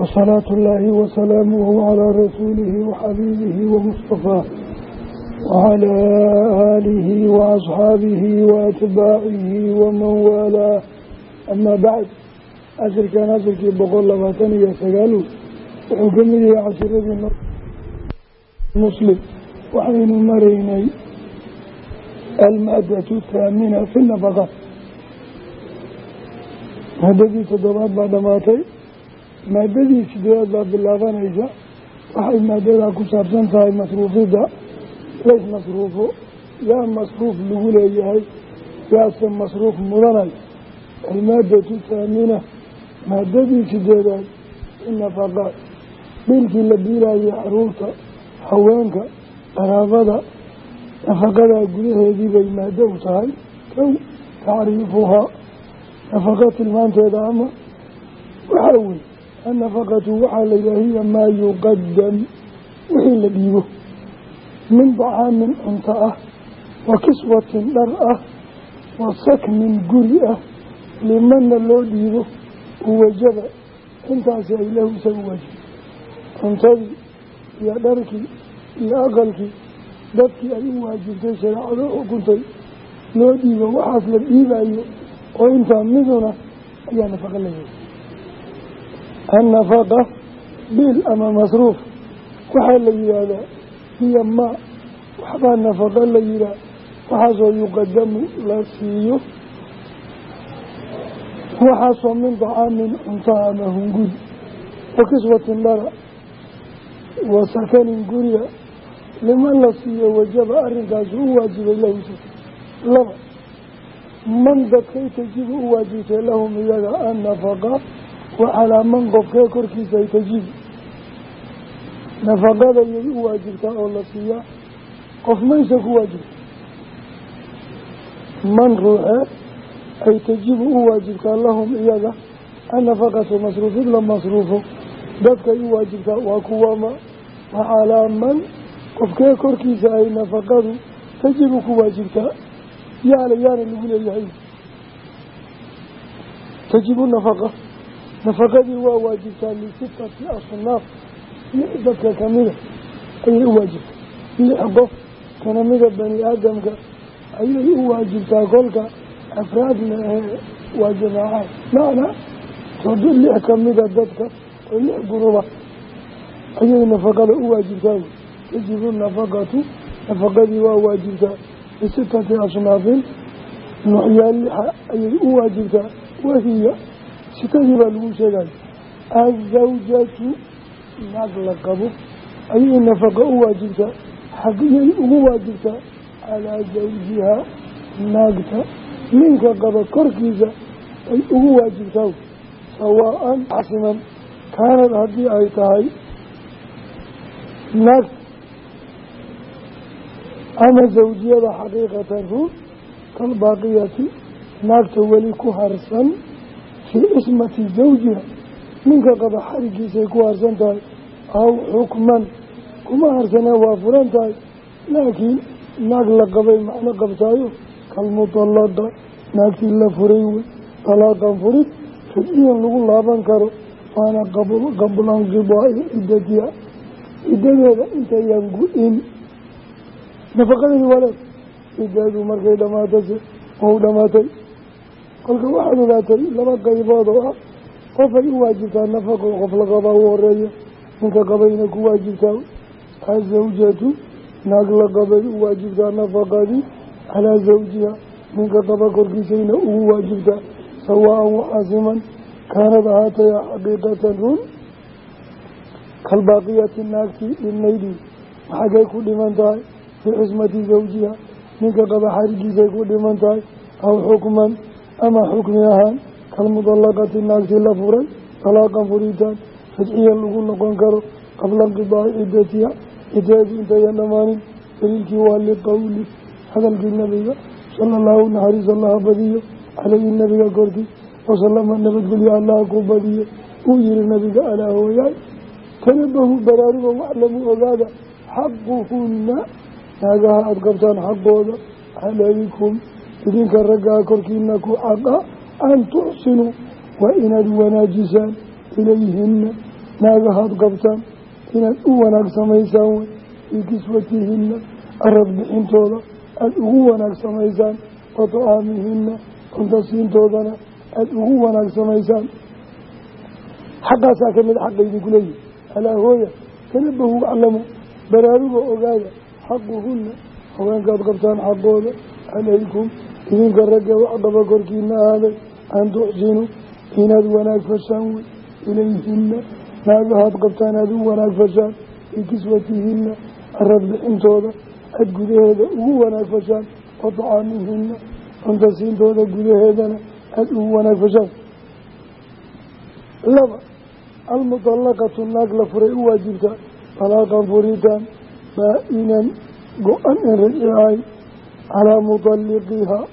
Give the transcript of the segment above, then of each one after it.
wasalaatu ullaahi wasalaamuhu calaa rasuulihi waxabiibihi wamustafaa wacalaa aalihi waasxaabihi waatbaacihi waman waalaa amaa bacd casirkan casirkii boqol labaatan iyo sagaalu wuxuu ka mid yahay cashiradii muslim waxaynu maraynay almaadatu haamina fi nafaqaat madadii toddobaad baa dhammaatay maadadii sideedaad baa bilaabanaysa. Waxay maadadaa ku saabsan tahay masruufidda. Lays masruufo yaa masruuf lagu leeyahay. Yaase masruuf mudanay. Almaadatu thaamina. Maadadii sideedaad inafaqaat biilkii la biilayay carruurta haweenka qaraabada nafaqadaa gudaheedii bay maado u tahay. Kow tacriifuhaa. Nafaqa tilmaanteeda ama waxaa wey annafaqatu waxaa la yidhaha hiya maa yuqadam wixii la dhiibo min dacaamin cunto ah wa kiswatin dhar ah wa saknin guri ah limanna loo dhiibo uwajaba intaasi ay lahu isagu waajib cuntadii iyo dharkii iyo aqalkii dadkii ay u waajibtay shareecado xukuntay loo dhiibo waxaas la dhiibayo oo intaa miduna ayaa nafaqa leeyahay annafaqa biil ama masruuf waxaa la yidhaahdaa hiya maa waxbaa nafaqa la yidhaah waxaasoo yuqadamu la siiyo waxaasoo min dacaamin cuntaha ama hunguri wa kiswatin dhara wa sakanin guriga liman la siiyo wajaba arrinkaasu u waajibay lahuse laba man dadkay tajibu u waajibtay lahum iyaga annafaqa wa calaa man qofkee korkiisa ay tajibu nafaqadayay u waajibtaa oo la siiyaa qof maysa ku waajibta man ruuxee ay tajibu u waajibtaa lahum iyaga annafaqatu masruufid la masruufo dadkay u waajibtaa waa kuwama wa calaa man qofkee korkiisa ay nafaqadu tajibu ku waajibtaa yaalla lagu leeyahay tajibu nafaqa nafaqadii waa waajibtaa lisitati asnaaf lix dadka kamida ayay u waajibtaa lix qof kana mida bani aadamka ayay u waajibtaa kolka afraadna ee waa jamaacaad macnaa lix kamida dadka oo lix guruba ayay nafaqada u waajibtaa. Tajibu nafaqatu nafaqadii waa waajibtaa bisitati asnaafin nuucyaal lixa ayay u waajibtaa. Wahiya sitadii baa lagu sheegaya azawjatu naag la qabo. Ayay nafaqa u waajibtaa xagiyay ugu waajibtaa calaa zawjihaa naagta. Ninka qaba korkiisa ay ugu waajibtaa sawaa-an xasiman kaanad haddii ay tahay naagta ama zawjiyada xaqiiqatan run kalbaaqiyati naagta weli ku harsan fii cismati zawjiha ninka qaba xarigiisay ku harsan tahay aw xukman. Kuma harsanee waa furan tahay. Laakiin naag la qabay macno qabtaayo kalmutalaqa naagtii la furay wey. Talaaqan furid rajciyan lagu laaban karo. Waana qablanqidaai ciddatiha ciddadeeda intayaan gu-in. Nafaqadeedi waleed cideedu markay dhamaatase wau dhamaatay kolka waxaad ogaatay laba qaybood oo ah qofay u waajibtaa nafaqo qof la qabaa u horreeya ninka qabayna ku waajibtaa azawjatu naag la qabay u waajibtaa nafaqadii calaa zawjiha. Ninka qaba korkiisayna ugu waajibtaa sawaa-an kaanad ahaataya xaqiiqatan run kalbaaqiyati naagtii dhibnaydii xaggay ku dhiman tahay fii xismati zawjiha. Ninka qaba xarigiisay ku dhiman tahay aw xukman ama xukmi ahaan kalmudallaqati naagtii la furay talaaqan furitaan rajciyan lagu noqon karo qabla inqidaaci ciddatiha ciddeedu intayan dhammaanin daliilkii waa liqowli hadalkii nabiga sala allahu naxariis allaha badiyo caleyhi nabiga korkii wasalama nabadgelyo allaha ku badiyo uu yihi nabiga alaa hooyaay tanabahu baraaruga waxlamu ogaada xaquhunna naagaha aada qabtaan xaqooda calaykum idinka raggaa korkiina ku xaqa an tuxsinuu waa inaad wanaajisaan ilayhina naagahaad qabtaan inaad u wanaag samaysaan wey fii kiswatihinna arad bixintooda aada ugu wanaag samaysaan wa tacaamihinna cunto siintoodana aada ugu wanaag samaysaan xaqaasaa ka mid xaqa idinku leeyihi alaa hooya tanabahu aclamu baraaruga ogaada xaquhunna haweenkaad qabtaan xaqooda calaykum idinka ragga waxqaba korkiina ahaaday an tuxsinuu inaad wanaag fashaan wey ilayhinna naagahaad qabtaan aada u wanaag fashaan fii kiswatihinna arad bixintooda aad gudaheeda ugu wanaag fashaan wa tacaamihinna cunta siintooda gudaheedana aada ugu wanaag fashaan laba almuطallaqatu naag la furay u waajibta talaaqan furitaan baa-inan go-an in calaa muطalliqihaa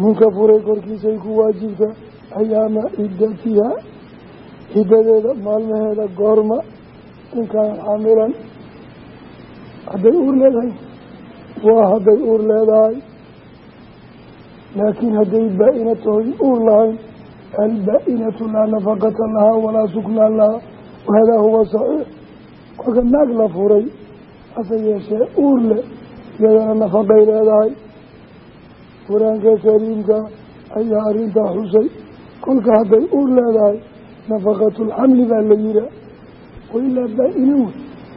ninka furay korkiisay ku waajibta ayaama ciddatihaa ciddadeeda maalmaheeda goorma inkaan xaamilan hadday uur leedahay? Waa hadday uur leedahay. Laakiin hadday baa-ina uur lahayn albaa-inatu laa nafaqata lahaa walaa suknaa lahaa wahadaa huwa saxiix. Kolka naag la furay hase yeeshee uur leh iyadana nafaqay leedahay qur'aanka kariimka ayaa arrintaa xusay. Kolka hadday uur leedahay nafaqatulxamli baa la yihaa wailaa baa-ina wey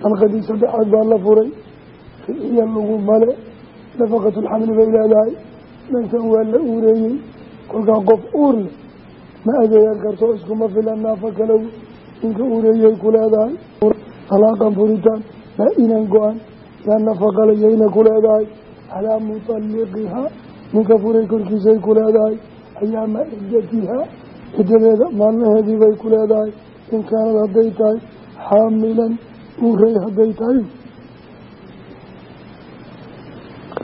alqadii saddexaad baa la furay. Ficiya lagu male nafaqatulxamli bay leedahay. Dhankan waa la uureeyey. Kolkaa qof uur leh ma adeegan karto iskuma filan naafa kalow ninka uureeyay ku leedahay. Talaaqan furitaan baa-inan go-an yaa nafaqale yayna ku leedahay. Calaa mutalliqihaa ninka furay korkiisay ku leedahay. Ayaama ciddatihaa ciddadeeda maalmaheedii bay ku leedahay. In kaanad hadday tahay. Xaamilan uuray hadday tahay.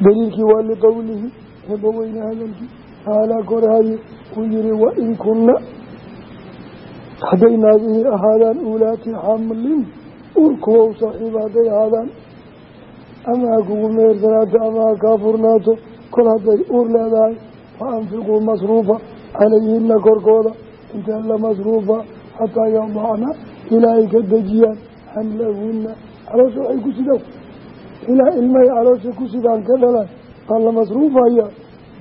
Daliilkii waa liqowlihi eebaweyne hadalkii taalaa korahaye uu yihi wain kunna. Hadday naagihii ahaadaan uulaati xamlin uur kuwa u saaxiiba hadday ahaadaan. Ama ha kugu mehersanaato ama kaa furnaato kol hadday uur leedahay fa anfiquu masruufa calayhina korkooda intaa la masruufa xataa yadacna ilaa ay ka dejiyaan xamlahuna caloosha waxay ku sidaan ilaa ilmahay caloosha ku sidaan ka dhalaan baa la masruufaya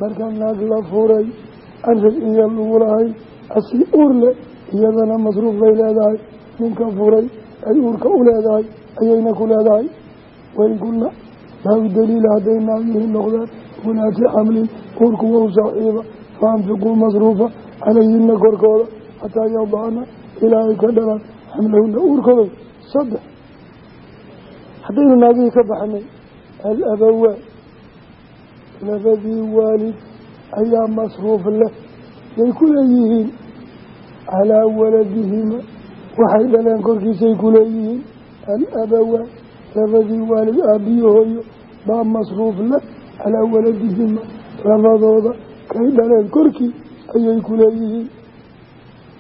marka naag la furay aan rajciya lagu lahayn asii uur leh iyadana masruuf bay leedahay. Ninka furay ay uurka u leedahay ayayna ku leedahay. Wain kunna baabu daliila hadday naagihii noqdaan unaati xamlin uurku wow saaxiiba fa anfiquu masruufa calayhina korkooda xataa yadacna ilaa ay ka dhalaan xamlahuna uurkooda saddex. Haddaynu naagihii ka baxnay alabawaan labadii waalid ayaa masruuf leh yay ku leeyihiin calaa waladihima waxay dhaleen korkiisay ku leeyihiin alabawaan labadii waalid aabbiyo baa masruuf leh calaa waladihima labadooda kay dhaleen korkii ayay ku leeyihiin.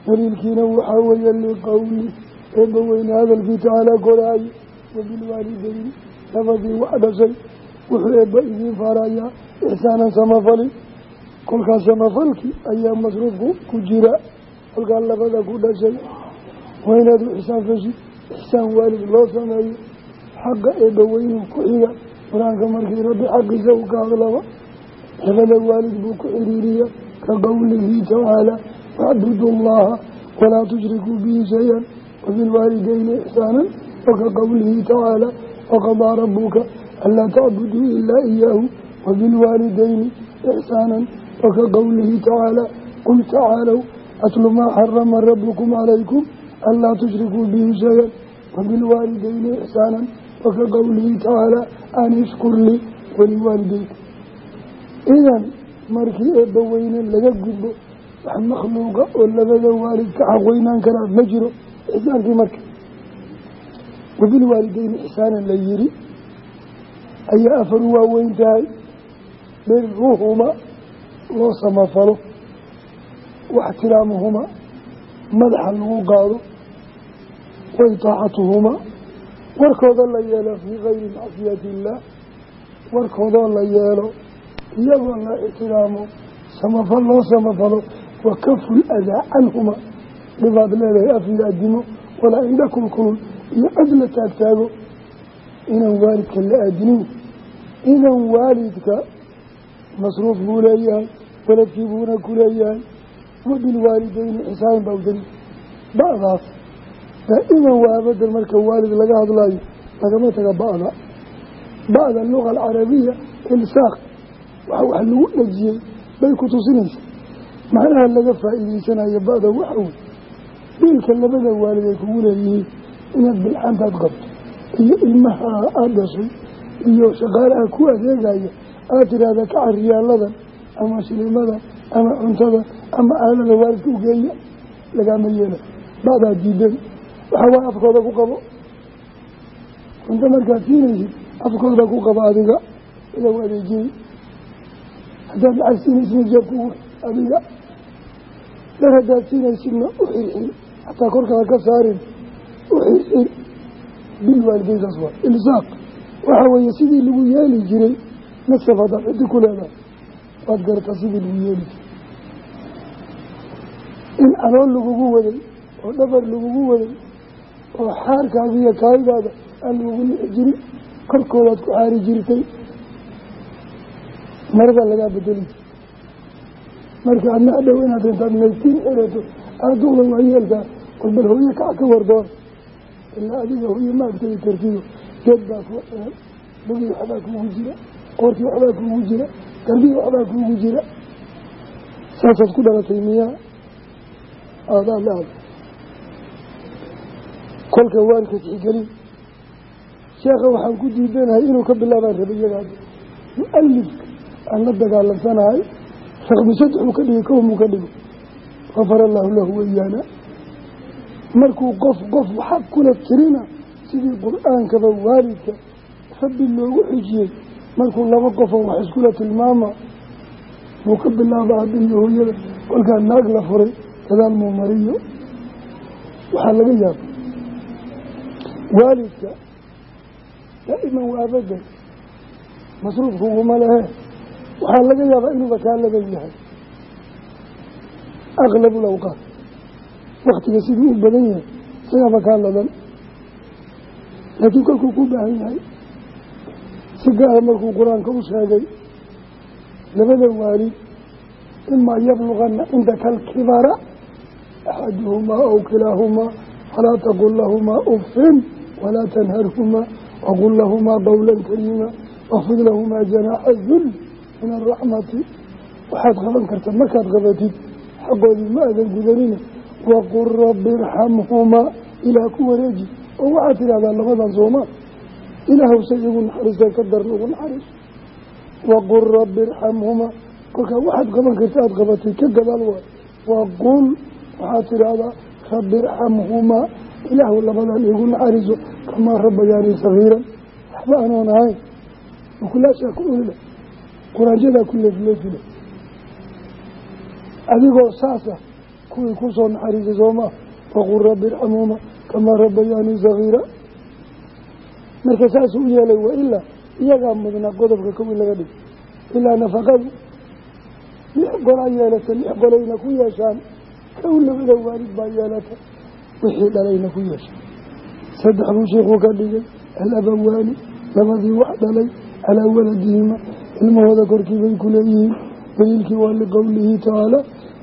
Daliilkiina waxaa weeye liqowli eebba weyne hadalkii tacaalaa koraaye wabilwaalidayni labadii wax dhashay wuxuu eebba idiin faarayaa ixsaanan samafalin. Kolkaas samafalkii ayaa masruufku ku jira kolkaa labada ku dhashay waa inaad u ixsaan fashid ixsaan waalid loo sameeyo xaqa eebbaweynuhu ku xiga qur'aanka markii rabbi xaqiisa u ka hadlaba labada waalid buu ku xiriiriya ka qowlihi tacaala wacbudu allaha walaa tushrikuu bihi shay-an wabilwaalideyni ixsaanan waka qowlihi tacaala waqadaa rabuka anlaa tacbuduu ilaa iyaahu wabilwaalideyni ixsaanan waka qowlihi tacaala qul tacaalow atlu maa xarama rabukum calaykum anlaa tushrikuu bihi shay-an wabilwaalideyni ixsaanan waka qowlihi tacaala an ishkur lii waliwaalideyka idan markii eebbaweyne laga gudbo wax makhluuqa oo labada waalid ka xaqweynaan karaa ma jiro ixsaankii marka wabilwaalideyni ixsaanan la yiri ayaa afar waaweyn tahay biruhuma loo samafalo waxtiraamuhuma madaxa lagu qaado wa itaacatuhumaa warkooda la yeelo fii kayri macsiyati illaah warkoodoo la yeelo iyagoo la ixtiraamo samafal loo samafalo wa kaful adaa canhuma dhibaad leedahay af iyo adimo walaa indha kulkulul iyo cod la taagtaago inaan waalidka la aadinin. Idan waalidka masruuf buu leeyahay waladkii buuna ku leeyahay wabilwaalideyni xisaanin baa u daliil ba'daas daa'iman waa abadel marka waalid laga hadlayo lagama taga ba'da. Ba'da luga alcarabiya ilsaaq waxa wax lagu dhajiyey bay ku tusinaysa. Macnaha laga faa'iideysanayo ba'da waxa wey biilka labada waalid ay kugu leeyihiin inaad bilxantaad qabto iyo ilmaha aada dhashay iyo shaqaalaha ku adeegaya aad tidhaahda kaca riyaaladan ama shilimadan ama cuntada ama aalada waalidka ugeeya lagaama yeela ba'daa waxa waa afkooda ku qabo. Cunto markaad siinaysid afkooda ku qabo adiga idaw adeejiyey haddaad lacag siinaysidna jeebku adiga. Dar haddaad siinaysidna u xirxir xataa korkaada ka saarin u xirxir bilwaalideyntaas waa ilsaaq. Waxa weeye sidii lagu yeeli jiray nasaf haddaad ciddi ku leedahay waad garataa sidii lagu yeeli jiray. In calool lagugu waday oo dhabar lagugu waday oo xaarkaaga iyo kaayidaada aan lagugu lixi jirin korkoodaad ku xaari jirtay maradaa lagaa bedeli. Marka adna adhow inaad intaad naytiin xirato aada duqda waayeelkaa walbal hooye kac ka wardoon ilaa adiga hooye ma agtegi kartido geed baa ku xiran bugii waxbaa kuugu jira qoortii waxbaa kuugu jira garbihii waxbaa kuugu jira saasaad ku dhalatay miyaa? Aadaa la aada kolka waalka tixgelin sheekha waxaan ku diidanahay inuu ka bilaabaan raba iyagaas mu'alifka aan la dagaalamsanahay raqmi saddexuu ka dhigay kowmuu ka dhigo gafara allaahu lahu wayaana markuu qof qof xaq kula tirina sidii qur'aankaba waalidka rabbi loogu xijiyey markuu laba qofoo wax iskula tilmaama buu ka bilaaba aabbihiyo hooyada kolkaa naag la furay gadaal muu mariyo? Waxaa laga yaaba waalidka daa'iman waa abadel masruufkuguma lehe waxaa laga yaabaa inuuba kaa laban yahay. Aklab lawqaat waktiga siduu u badan yahay isagaaba kaa laban laakiin kolkuu ku baahan yahay si gaara markuu qur'aanka u sheegay labada waalid imaa yablugana cindaka alkibara axaduhumaa aw kilaahumaa falaa taqul lahumaa walaa tanharhumaa waqul lahumaa qowla kariima wafid lahumaa janaaxa dul min araxmati waxaad qaban karta markaad qabatid xaqoodii ma aadan gudanina waqul rabbi irxamhumaa ilaah ku wareeji oo waxaad tidhahdaa labadan soomaa ilaahwse igu naxariisteen ka darna ugu naxariiso waqul rabbi irxamhumaa kolkaa waxaad qaban karta aada qabatay ka gadaal waay waqul waxaad tidhaahdaa rabbi irxamhumaa ilaahu labadan igu naxariiso kamaa rabbayaani sagiiran waxba anoon ahayn. Ukulaashaa ku ulila quraanjadaa ku leefleefile adigoo saasa kuwii ku soo naxariisay soomaa waqul rabbi irxamhumaa kamaa rabbayaani sagiira. Marka saasuu u yeelay wa ilaa iyagaa mudnaa qodobka kow in laga dhigo ilaa nafaqadu. Lix golaa yeelata lix golayna ku yeeshaan kow labada waalid baa yeelata wixii dhalayna ku yeesha saddex buu sheikuu ka dhigay alabawaani labadii wax dhalay calaa waladihima ilmahooda korkii bay ku leeyihiin daliilkii waa liqowlihi tacaala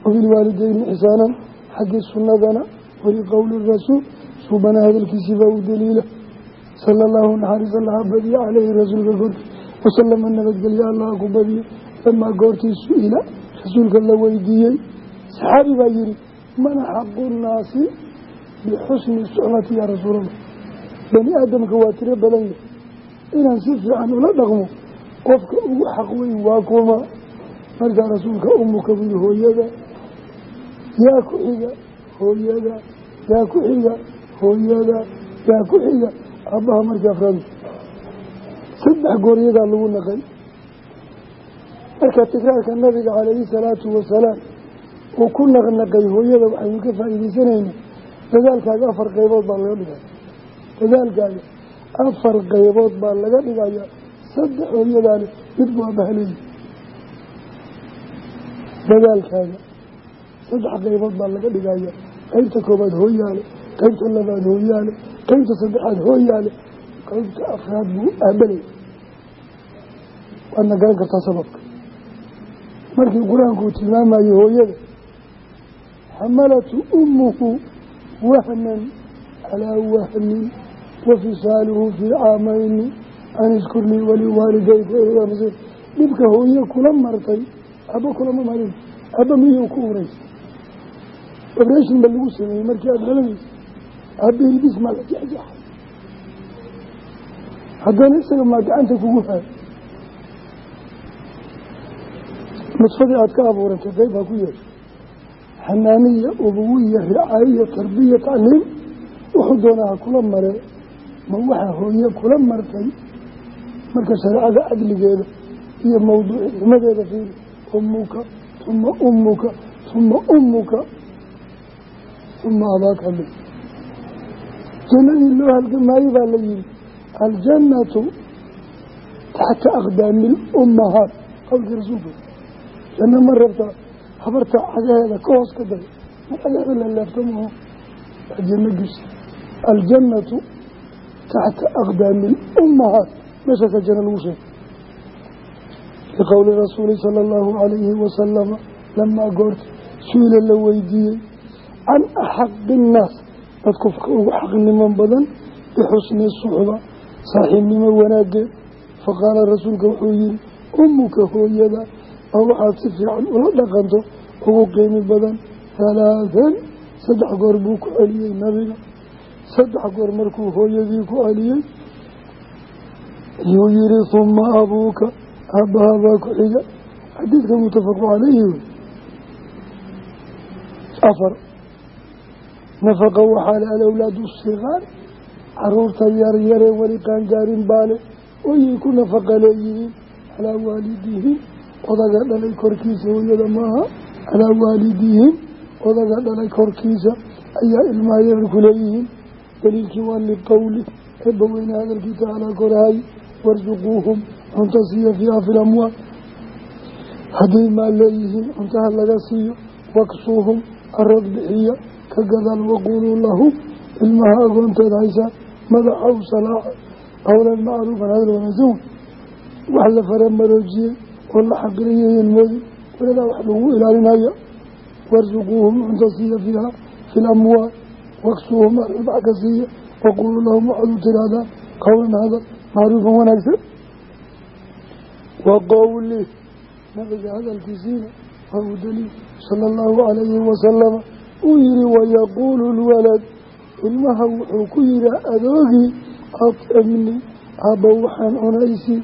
wabilwaalideyni ixsaanan xaggii sunnadana waliqowli rasuul suubana hadalkiisii baa u daliila. Sala allahu naxariis allaha badiye caleyhi rasuulka korkii wasalama nabadgelye allaha ku badiye lamaa goortii su'ila rasuulka la weydiiyey saxaabi baa yihi bixusni suxbati yaa rasuulallah bani aadamka waa tiro badan yahay inaan si fiican ula dhaqmo qofka ugu xaq weyn waa kuma markaa rasuulka umuka buri hooyada yaa ku xiga hooyada yaa ku xiga hooyada yaa ku xiga aabbaha markaa afraad saddex gooryadaa lagu naqay marka tikraarka nabiga calayhi salaatu wasalaam uu ku naqnaqay hooyada waxaynu ka faa'iidaysanayna dadaalkaaga afar qaybood baa laga dhigaya. Dadaalkaaga afar qaybood baa laga dhigaya saddex hooyadaale mid waa bahleey dadaalkaaga saddex qaybood baa laga dhigaya qaybta koobaad hooyaale qeybta labaad hooyaale qeybta saddexaad hooyaale qeybta afraad buu aabalaya waadna garan kartaa sababka. Markii qur'aanku uu hooyada xamalatu ummuhu wahnan calaa wahnin wafisaaluhu fii caamayni an iskurlii waliwaalidayka ilmasiir dhibka hooye kula martay aba kulama marin aba miyuu ku uraysa obreshin ba lagu sameeyey markii aada dhalanaysa aba hilbis maa la jexjaxay haddana isaga maa gacanta kugu haay nusfadii aada ka abuurantay qayb ha ku yeesho xanaaniya ubuwiya ricaayiya tarbiya tacliim wuxuu doonaa kula maree ma waxa hooye kula martay marka shareecada cadligeeda iyo mawduucinimadeeda fiiri ummuka uma ummuka uma ummuka uma abaaka mi jannadii loo halgamaayo baa la yihi aljannatu taxta aqdaami lummahaat qowlkii rasuulka janno ma rabtaa habarta cagaheeda ka hoos ka day ma cagaheeda lalaafta maho waa aljannatu taxta aqdaami lummahaat meeshaasaa janno lagu sheegay. Liqowli rasuuli sala allahu calayhi wasalama lamaa goorta su'ila la weydiiyey can axaqi innaas dad qofka ugu xaqnimo badan bixusni suxba saaxiibnimo wanaaggeed faqaala rasuulka wuxuu yihi ummuka hooyada oo waxaad si fiican ula dhaqanto ugu qiimi badan halaathan saddex goor buu ku celiyey nabiga. Saddex goor markuu hooyadii ku celiyey yuu yihi huma abuuka aabbahabaa ku xiga. Xadiidka mutafaqu calayhi wey. Afar nafaqa waxaa le alawlaadu sigaar carruurta yaryaree weli qaangaarin baale oyay ku nafaqa leeyihiin calaa waalidihim odaga dhalay korkiisa hooyada maaha calaa waalidihim odaga dhalay korkiisa ayaa ilmaha yararku leeyihiin. Daliilkii waa liqowli eebba weyne hadalkii tacaalaa korahay warsuquuhum cunto siiya fiiha fi lamwaal hadday maal leeyihiin cuntaha laga siiyo waksuuhum arad bixiya ka gadaal waquuluu lahum ilmaha agoonteed haysaa madaxow salaaxa qowlan macruufan oo la xaqiriyayan mooye. Waladaa wax lagu ilaalinaya warsuquuhum cunto siiya fiiha fi lamwaal waksuuhum arbax ka siiya. Waquuluu lahum waxaad u tirahdaan qowlan hadal macruufan wanaagsan. Wa qowlih nabiga hadalkiisiina waa uu daliil sala allahu calayhi wasalama uu yihi wayaquulu lwalad ilmaha wuxuu ku yihaa adoogii acimni aabba waxaan cunaysi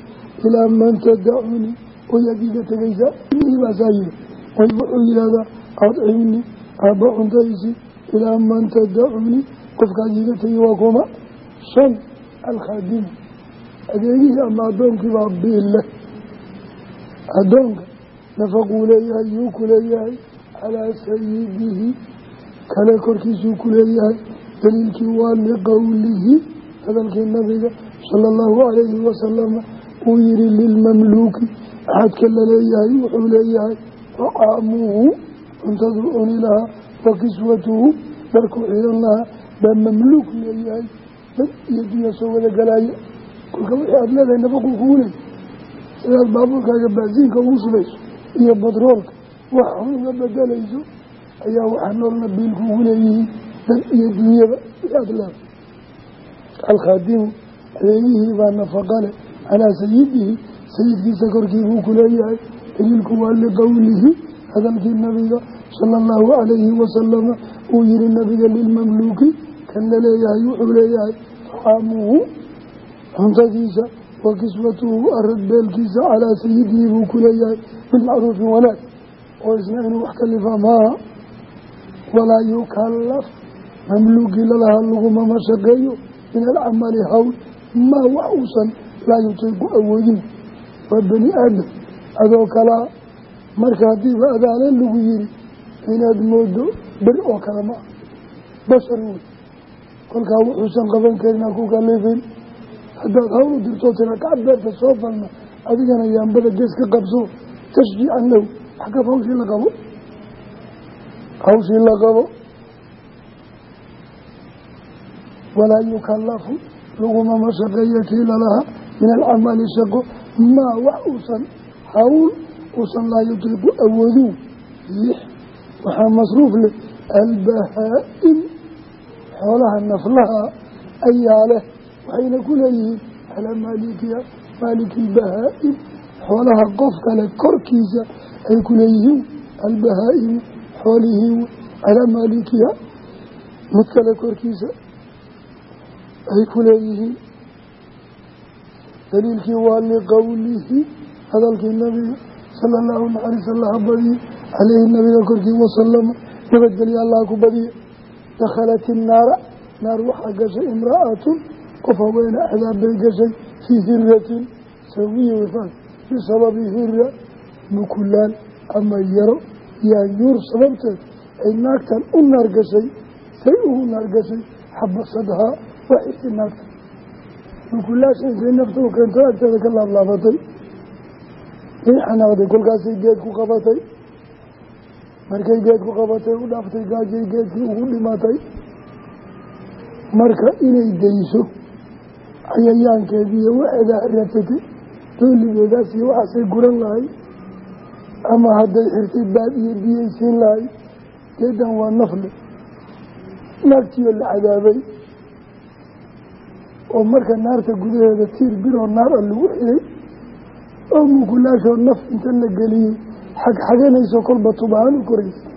ilaa man tadacuni oyaad iga tegaysaa ilmihii baasaa yihi way wuxuu yihahdaa acimni aabba cuntaysi ilaa man tadacuni qofkaad iga tegi waa kuma. Shan alkhaadimu adeegihii ama addoonkii baa biille addoonka nafaquu leeyahay yuu ku leeyahay calaa sayidihi kale korkiisuu ku leeyahay. Daliilkii waa liqowlihi hadalkii nabiga sala allahu calayhi wasalama uu yihi lilmamluuki axadka la leeyahay wuxuu leeyahay facaamuhu cuntaduu cuni lahaa wa kiswatuhu dharkuu xiran lahaa baa mamluuk leeyahay dad iyo dunya soo wada galaya kolka wixii aada leedahay nafaquu kugu leey sidaad baabuurkaaga baasiinka ugu shubayso iyo batroolka wax xun uga bedelayso ayaa waxaa noolna biilkuugu leeyihiin dad iyo dunyada wixii aada leedahay. Alkhaadimu adeegihii baa nafaqa leh calaa sayidihi sayidkiisa korkii buu ku leeyahay daliilku waa liqowlihi hadalkii nabiga sala allahu calayhi wasalama uu yihi nabiga lilmamluuki kan la leeyahay wuxuu leeyahay facaamuhu cuntadiisa wa kiswatuhu arad beelkiisa calaa sayidihi buu ku leeyahay bilmacruufi wanaag oo isna inuu wax kalifaa maaha walaa yukalaf mamluugii lalahaa laguma mashaqeeyo min alcamali hawl maa wax uusan laa yutiiqu awoodin waa bani aadam adoo kalaa marka haddiiba adaale lagu yiri inaad moodo ber oo kale ma ah bashar wey kolkaa wuxuusan qaban karin ha ku kalifin. Haddaad hawl u dirtoo tira kacab beerta soo falna adigana yaambada gees ka qabso tashjiican lahu waxkab hawshii la qabo? Hawshii la qabo? Walaa yukallafu laguma mashaqeeyo kii lalahaa min alcamali shaqo maa wax uusan hawl uusan laa yutiiqu awooduu lix waxaa masruuf leh albahaa-im xoolaha naflaha ayaa leh waxayna ku leeyihiin calaa maalikiha maaliki lbahaa-im xoolaha qof kale korkiisa ay ku leeyihiin albahaa-imu xoolihii calaa mid kale korkiisa ay ku daliilkii waa liqowlihi hadalkii nabiga sala allahu naxariis allaha badiye caleyhi nabiga korkii wasalama nabadgelya allaha ku badiye dakhalat innaara naar waxaa gashay imra'atun qof haweene cadaab bay gashay fii hiratin sawiyi wifaas bisababi hira mukulaan ama yaro yaanyuur sababteed ay naagtan u naar gashay say ugu naar gashay xabasadhaa waa xirtay naagta mukulaasha intay nafta u keento agteeda ka laablaabatay xanaaqday kolkaasay geed ku qabatay. Markay geed ku qabatay u dhaaftay gaajay geedkii ugu dhimatay. Marka inay dayso cayayaankeediiyo waxeeda ratatay dooligeedaas iyo waxaasay guran lahay ama hadday xirtay baad iyo biyay siin lahay geedan waa nafle naagtiioo la cadaabay oo marka naarta gudaheeda tiir biroo naar a lagu xiray oo mukulaashoo naf inta la geliyey xagxaganayso kolba tubahaan u koraysa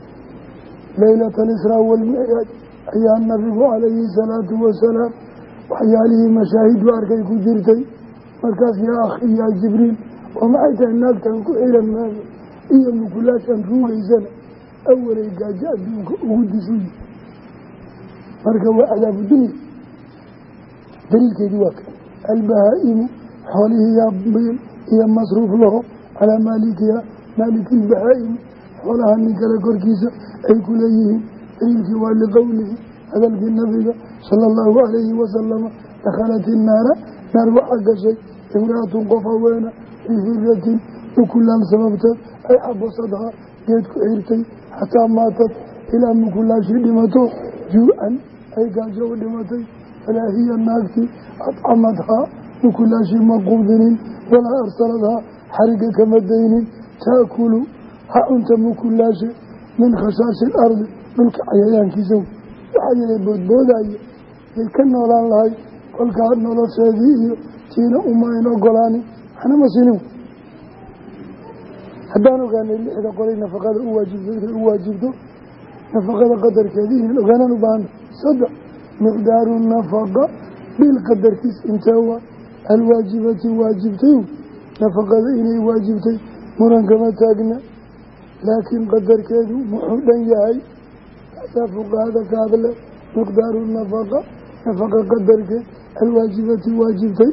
laylata alisraa waalmicraaj ayaa nabigu calayhi salaatu wasalaam waxyaalihii mashaahidu arkay ku jirtay. Markaas yaa akhi yaa jibriil oo maxay tahay naagtan ku xiran maada iyo mukulaashan ruugaysana awalay gaajo adduunka ugu disuyi marka waa cadaabu dunya daliilkeedii waa kan albahaa'imu xoolihii iyo masruuf laho calaa maalikiha maaliki ilbahaa-im xoolaha nin kale korkiisa ay ku leeyihiin daliilkii waa liqowlihi hadalkii nabiga sala allahu calayhi wasalama dakhalat innaara naar waxaa gashay imraatun qof haweena fii hiratin mukulaan sababteed ay xabasadhaa geed ku xirtay xataa maatad ilaa mukulaashii dhimato juu-an ay gaajo u dhimatay falaa hiya naagtii adcamadhaa mukulaashii ma quudinin walaa arsaladhaa xariga kama daynin taakulu ha cunta mukulaashe min khashaashi ilardi dhulka cayayaankiisa waxaa yeelay boodboodaya yay ka noolaan lahay kolkaa nolosheedii iyo tiina uma ayn ogolaanin waxna ma sinin haddaan ogaanay lixda qolay nafaqada u waajibto inay u waajibto nafaqada qadarkeedii inaan ogaanaan u baahana saddex miqdaaru nafaqa bil qadarkiis intee waa alwaajibati waajibtay nafaqada inay waajibtay muran kama taagna laakiin qadarkeedu muxuu dhan yahay kaasaa fuqahada ka hadle miqdaaru nafaqa nafaqa qadarkeed alwaajibati waajibtay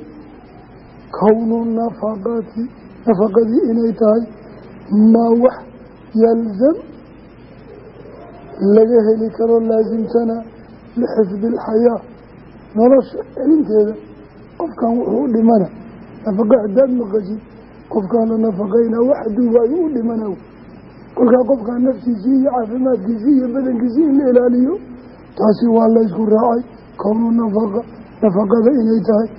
kownu nafaqati nafaqadii inay tahay maa wax yalzam laga heli karo laasimtana lixifdi alxayaa nolosha celinteeda qofkan wuxuu u dhimana nafaqa haddaad maqashid qofkaan la nafaqaynaa wax hadduu waayo u dhimana kolkaa qofkaan naftiisii iyo caafimaadkiisii iyo badankiisii in la ilaaliyo taasi waa laysku raacay kownu nafaqa nafaqada inay tahay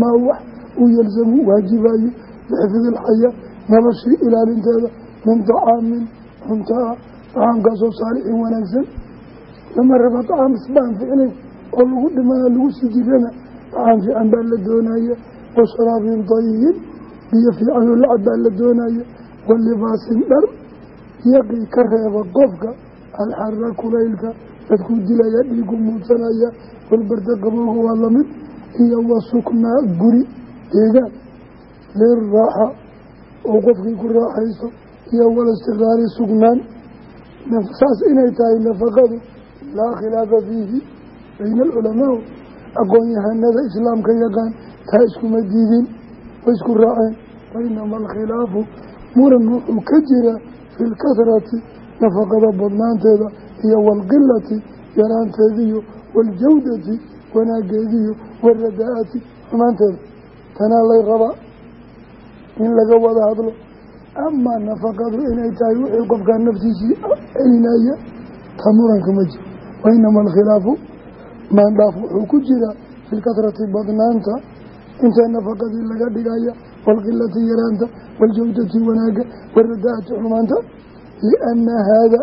maa wax u yalsamu waajibayo bixifdi alxayaa noloshii ilaalinteeda min dacaamin cunto ah dacaamkaasoo saalixin wanaagsan lama raba dacaam isbaan ficnayn oo lagu dhimana lagu sii jirana dacaam fiican baa la doonaya wa sharaabin dayib biyo fiicanoo lacab baa la doonaya wa libaasin dhar yaqii ka reeba qofka alxara kulaylka dadkuu dilaya dhiigu muudsanaya walbarda qabowga waa la mid iyo wa suknaa guri deegaan liraaxa oo qofkii ku raaxayso iyo walistiqraari sugnaan. Saas inay tahay nafaqadu laa khilaafa fiihi. Bayna alculamaa aqoon-yahanada islaamka yaqaan taa iskuma diidin way isku raaceen. Wainama alkhilaafu muran wuxuu ka jira fi lkasrati nafaqada badnaanteeda iyo waalqilati yaraanteediyo waaljawdati wanaageediyo waalradaa'ati xumaanteeda. Tanaa lay rabaa in laga wada hadlo. Amaa nafaqadu inay tahay wixii qofkaa naftiisii celinaya ta muranka ma jiro wainama alkhilaafu maandhaaf wuxuu ku jiraa fi lkasrati badnaanta intee nafaqadii laga dhigaya waalqilati yaraanta waaljawdati wanaagga waaradaa'ati xumaanta lianna haada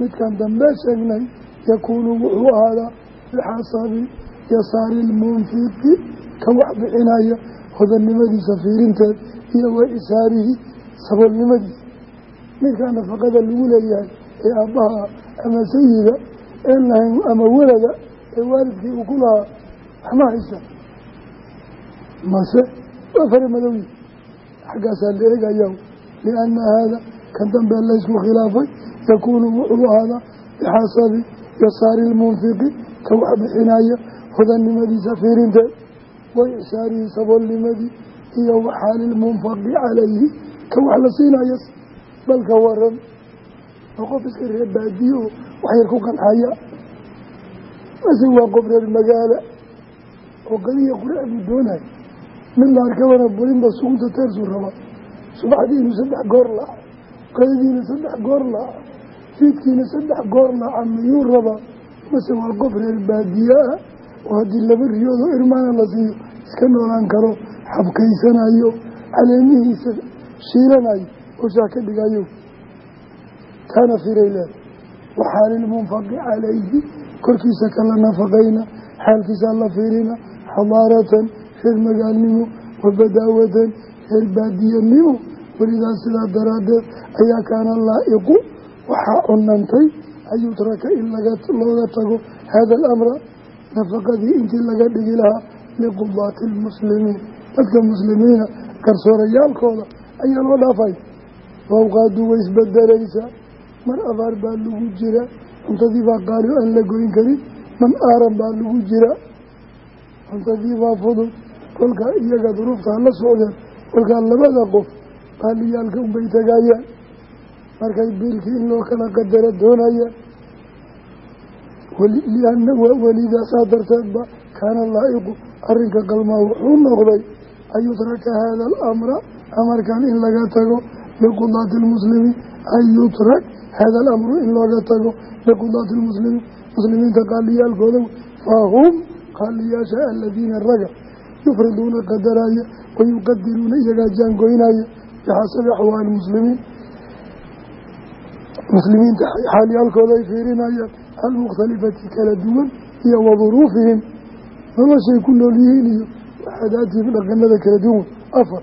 midkan dambe sheegnay yakuunu wuxuu ahaadaa bixasabi yasaari lmunfiqi ka wax bixinaya hodannimadiisa fiirinteed iyo wa isaarihi saboolnimadiisa midkaa nafaqada lagu leeyahay ee aabbaha ama sayida een lahayn ama walada ee waalidkii uu ku lahaa waxma haysa mase waa fara madowyi xaggaasaa la eegaya lianna haada kan dambe laysku khilaafay yakuunu wuxuu ahaadaa bixasabi yasaari lmunfiqi ka wax bixinaya hodannimadiisa fiirinteed wa isaarihi saboolnimadii iyo waxaalilmunfaqi calayhi ka wax la siinaya balka waran oo qof iska reer baadiyo oo waxyar ku qancaya mase waa qof reer magaala oo qadiya quraac buu doonaya mid la arkabana burinba sugunta teersuu rabaa subaxdii inuu saddex goor laaco qadadiina saddex goor laaco fiidkiina saddex goor laaca miyuu rabaa mase waa qof reer baadiye ah oo haddii laba riyoodoo irmaana la siiyo iska noolaan karo xabkaysanayo caleemihiisa shiilanayo oo shaah ka dhigayo taana firay waxaalilmunfaqi calayhi korkiisa kala nafaqayna xaalkiisa la fiirina xadaaratan reer magaalnimo wa badaawatan reer baadiyanimo welidaas sidaa daraaddeed ayaa kaana laa'iqu waxaa cunantay an yutraka in looga tago hada alamra nafaqadii intii laga dhigi lahaa liqudaati almuslimiin dadka muslimiina garsoorayaalkooda ayaa loo dhaafay fawqaadu way isbedelaysaa mar abaar baa lagu jira. Cuntadii baa qaali aan la goyn karin. Man aaran baa lagu jira. Cuntadii baa fudud. Kolkaa iyaga duruuftaa la socdeen kolkaa labada qof qaaliyaalka unbay tagaayaan markay biilkii in loo kala qadaro doonayaan. Welidaa saa darteedba kaana laa'iqu. Arrinka qalmaa wuxuu noqday an yutraka hada alamra amarkan in laga tago liqudaati lmuslimiin an yutrak hada alamru in looga tago liqudaati lmuslimiin muslimiinta qaaliyaalkooda fahum qaaliyaasha aladiina raga yufriduuna qadaraya wayuqadiruuna iyagaa jaangoynaya bixasabi axwaali muslimiin muslimiinta xaalyaalkooda ay fiirinayaan almukhtalifati kala duwan iyo wa duruufihim noloshay ku nool yihiin iyo waxadaatihim dhaqanada kala duwan afar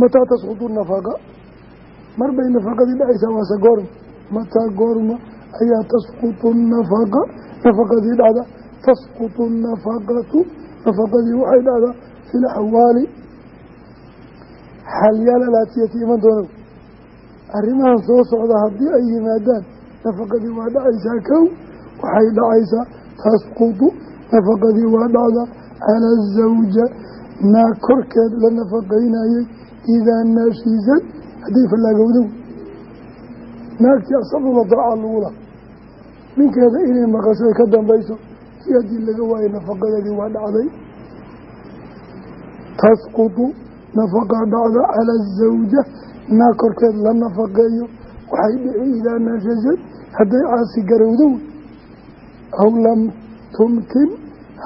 mataa tasqutu nafaqa mar bay nafaqadii dhacaysaa waase goorma mataa goorma ayaa tasqutu nafaqa nafaqadii dhacda tasqutu nafaqatu nafaqadii waxay dhacdaa fi laxwaali xaalyaal alaatiyati iman doona arrimahan soo socda haddii ay yimaadaan nafaqadii waa dhacaysaa kow waxay dhacaysaa tasqutu nafaqadii waa dhacda cala azawja naa korkeed la nafaqaynayay idaa naafisad hadday fallaagowdo naagtii asabula daaca lagula ninkeeda inay maqasho ay ka dambayso si haddii laga waayo nafaqadeedii waa dhacday tasqutu nafaqa dhacda cala azawja naa korkeed la nafaqeeyo waxay dhici idaa nafasad hadday caasi garowdo aw lam tumkin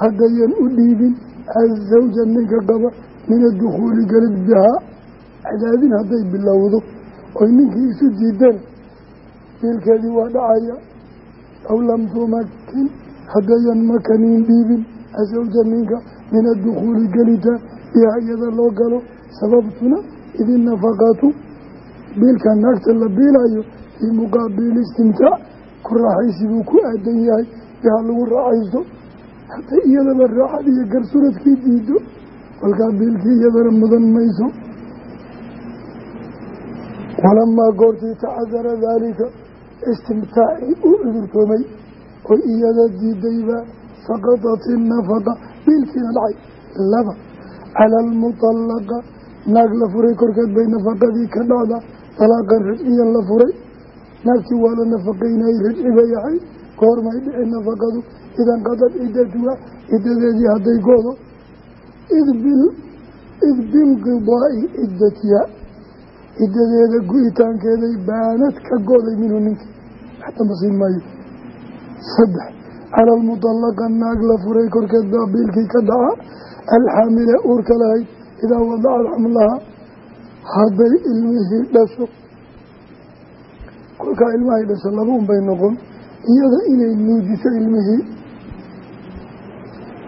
haddayan u dhiibin azawja ninka qaba min adukhuuli gelid bihaa cadaadin hadday bilowdo oy ninkii isu diidana biilkeedii waa dhacaya. Aw lam tumakin haddayan makanin dhiibin. Azawja ninka min adukhuuli gelitaan bihaa iyada loo galo. Sababtuna idin nafaqatu. Biilka naagta la biilayo fii muqaabili istimtaac ku raaxaysi buu ku aadan yahay. Biha lagu raaxaysto hadday iyadaba raaxad iyo garsuradkii diido kolkaa biilkii iyadana mudan mayso walamaa goortii tacadara daalika istimtaacii u cudurtoomay oy iyada diidaybaa saqadat inafaqa biilkiina dhacay. Laba cala almutallaqa naag la furay korkeed bay nafaqadii ka dhacda dalaaqan rajciyan la furay. Naagtii waa la nafaqaynayay rajci bay ahay goormay dhici nafaqadu. Idanqadad ciddatuha ciddadeedii hadday go-do id binqidaa'i ciddatiha ciddadeeda go-itaankeeday baanad ka go-day minhu ninkii waxdamba siin maayo. Saddex. Cala almutallaqa naag la furay korkeed baa biilkii ka dhaca. Alxaamile uurka lahayd idaa wadacad xamlaha hadday ilmihii dhasho. Kolkaa ilmahay dhasho laba unbay noqon iyada inay nuujiso ilmihii.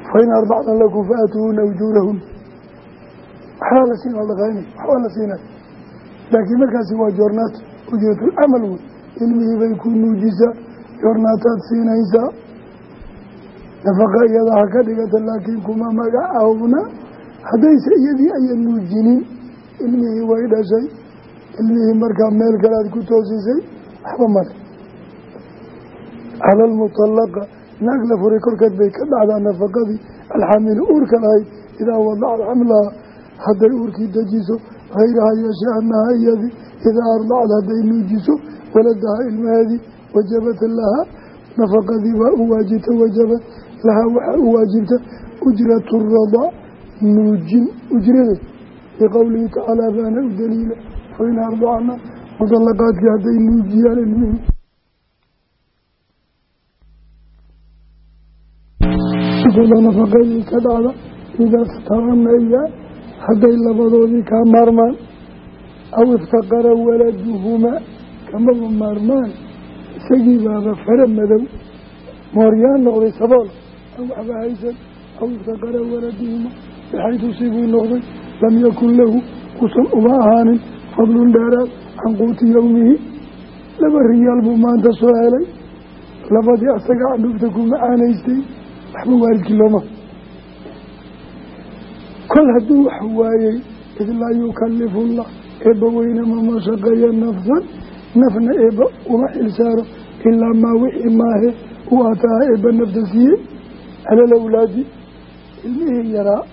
Fain arbacna lakum faatuuna ujuurahun waxbaa la siin dhaqaynay waxbaa la siinay laakiin markaasi waa joornaato ujratulcamal wey ilmihii bay ku nuujisaa joornaataad siinaysaa nafaqa iyada ha ka dhigata laakiin kuma magacaawna. Haddayse iyadii ayan nuujinin. Ilmihii way dhashay. Ilmihii markaa meel kale aad ku toosisay waxba male cala almutalaqa naag la furay korkeed bay ka dhacdaa nafaqadii. Alxaamilu uurka lahayd idaa wadacad xamlaha hadday uurkii dejiso hayraha yeeshe anaha iyadii idaa ardacad hadday nuujiso waladaha ilmaheedii wajabat lahaa nafaqadii baa u waajibta wajabat lahaa waxaa u waajibta ujratu radaa nuujin ujradeed biqowlihi tacaala baana u daliila fain ardacna mudallaqaadkii hadday nuujiyaan ilmihii nafaqadii ka dhacda ida iftaranaya hadday labadoodii kaa maarmaan aw iftaqara waladuhumaa kamaba maarmaan isagii baaba fara madow mooryaan noqday sabool aan waxba haysan aw iftaqara waladuhumaa bixaytu sibuu noqday lam yakun lahu usan uma ahaanin fadlun dheeraad can quuti yowmihi laba riyaal buu maanta soo helay labadii asaga candhuufta ku macaanaystay waxba waalidkii looma kol hadduu wax waayey id laa yukalifu llah eebba weyne mama shaqeeya nafsan nafna eebba uma xilsaaro ilaa maa wixii maahe uu ataaha eebba nafta siiyey. Calal awlaadi ilmihii yaraa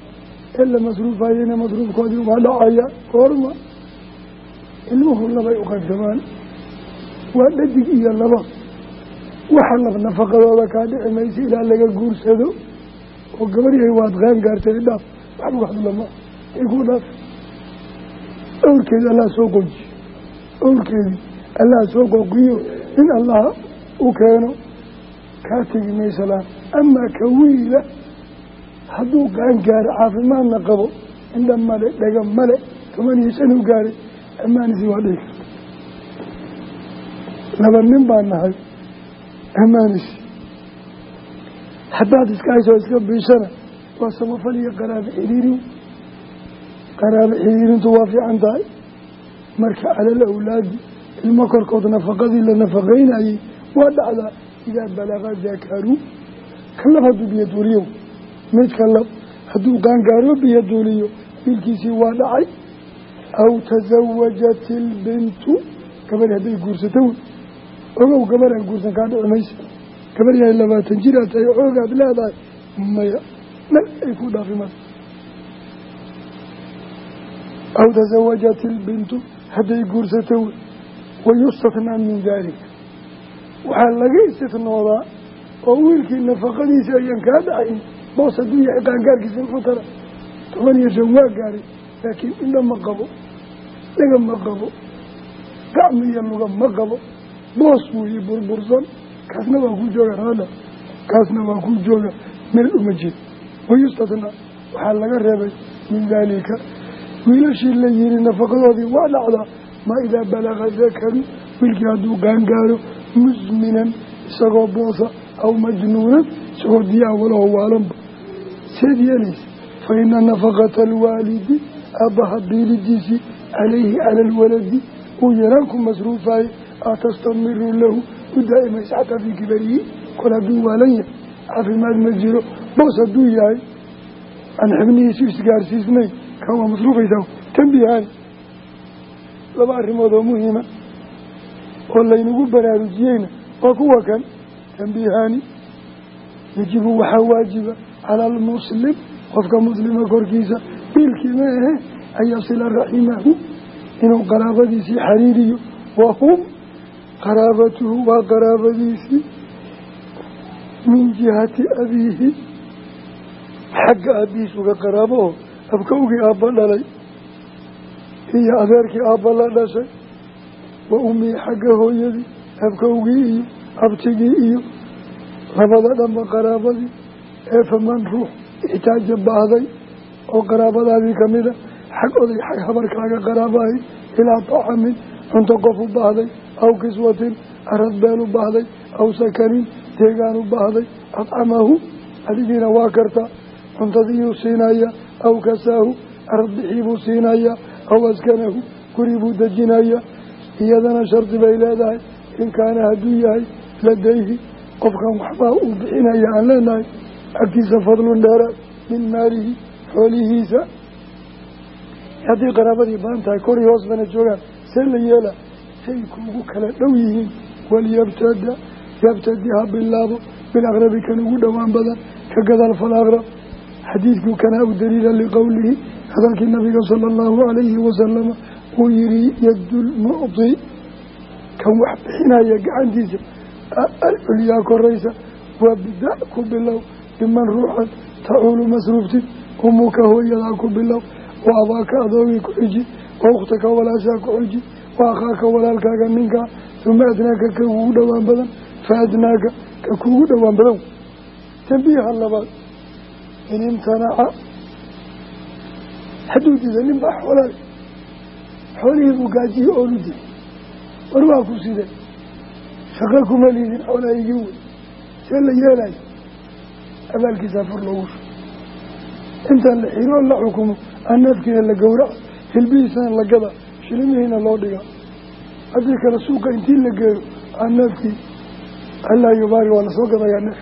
ee la masruufayeyna masruufkoodii waa dhacaya goorma ilmuhu labay u qaybsamaan waa dhadig iyo laba. Waxa lab nafaqadooda kaa dhici maysa ilaa laga guursado oo gabaryahay waad qaan gaartay dhaaf waxba waxdulama ay ku dhaaf. Awrkeedi allah soo qoji awrkeedii allah soo qoqiyo in allaha u keeno. Kaa tegi maysalaan amaa ka wiila. Hadduu qaan gaaro caafimaadna qabo indha male dhaga male toban iyo shan u gaaray ammaanisi waa dhihi karta laba nin baa nahay ammaanisi haddaad iska haysoo iska biishana waa samafal iyo qaraabo xiriirin qaraabo xiriirintu waa fiican tahay. Marka calal awlaadi ilmo korkood nafaqadii la nafaqaynayey waa dhacdaa idaa balaqa dakaru ka lab hadduu biyo duuliyo midka lab hadduu qaangaaro biyo duuliyo wiilkiisii waa dhacay. Aw tasawajat ilbintu gabadhi hadday guursato wey ogow gabar aan guursan kaa dhici maysa. Gabar yahay labaatan jir aad tahay xoogaad leedahay maya dhag ay ku dhaafi masa aw tasawajat ilbintu hadday guursato wey wayustathnaa min daalika waxaa laga istitnoodaa oo wiilkii nafaqadiisa ayaan kaa dhacayn boos hadduu yahay qaangaarkiisa muxuu tara toban iyo shan waa gaaray laakiin indha ma qabo dhaga ma qabo gacmi iyo luga ma qabo boos weeye burbursan kaasna waa kuu jooga raadha kaasna waa kuu jooga meel uma jeed wayustathnaa waxaa laga reebay min daalika wiilashii la yihi nafaqadoodii waa dhacdaa maa idaa balaga dakaru wiilkii hadduu qaangaaro musminan isagoo boosa aw majnuunan isagoo diyaa walaho waalanba seed yeelaysa fa ina nafaqata alwaalidi aabbaha biilidiisii calayhi cala alwaladi uu yaraan ku masruufaayey a tastamiru lahu? U daa'imaysa xataa fii kibarihi kol hadduu waalan yahay caafimaad ma jiro boos hadduu yahay aan xibnihiisu isgaarsiisnayn kan waa masruufaysaa tambihaani laba arrimood oo muhiima oo laynagu baraarujiyeyna waa kuwa kan tambihaani yajibu waxaa waajiba cala almuslim qofka muslima korkiisa. Biilkii ma ahe an yasila raximahu inuu qaraabadiisii xariiriyo. Wahum qaraabatuhu waa qaraabadiisii min jihati abiihi xagga aabihiis uga qaraabo oo abkowgii aabba dhalay iyo adeerkii aabba la dhashay wa ummii xagga hooyadii abkowgii iyo abtigii iyo labada dhanba qaraabadii ee faman ruux ixtaaja baahday oo qaraabadaadii kamida xag oday xag habarkaaga qaraabahay ilaa tacamin cunto qof u baahday aw kiswatin arad beel u baahday aw sakanin deegaan u baahday adcamahu adigiina waa kartaa cuntadiiyuu siinaya aw kasaahu arad bixii buu siinaya aw askanahu guri buu dejinaya iyadana shardi bay leedahay in kaana hadduu yahay ladayhi qofkan waxbaa uu bixinaya aan leenahay agtiisa fadlun dheeraad min maalihi xoolihiisa. Haddii qaraabadii badan tahay kor iyo hoos bana joogaan see la yeela say kuugu kala dhow yihiin waliyabtada yabtadi ha bilaabo bilaqrabi kan ugu dhowaan badan ka falaqrab xadiidkuu kanaa u daliila liqowlihi hadalkii nabiga sala allahu calayhi wasalama uu yihi yadulmucdi kan wax bixinaya gacantiisa alculyaa koraysa waa bida ku bilow biman ruuxan tacuulu masruufti umuka hooyadaa ku bilow wa abaaka adoogii ku xiji wa ukhtaka walaashaa ku xiji wa akhaaka walaalkaaga ninkaa uma adnaaka ka kugu badan fa ka kugu dhowaan badan. Tambiiha labaad in imtanaca hadduu diida nin baa xoolaa xoolihii buu gaajiye oolu diiday war waa ku sidee shaqo kuma liidin xoolaa igi wey. See la yeelayo abaalkiisaa fur loogu shu intaan la xiro la xukumo aan neefkiina la gowraca hilbihiisana la gada shilimihiina loo dhiga haddii kale suuqa intii la geeyo aan neefkii allaa yubaari waa la soo gadayaa neef.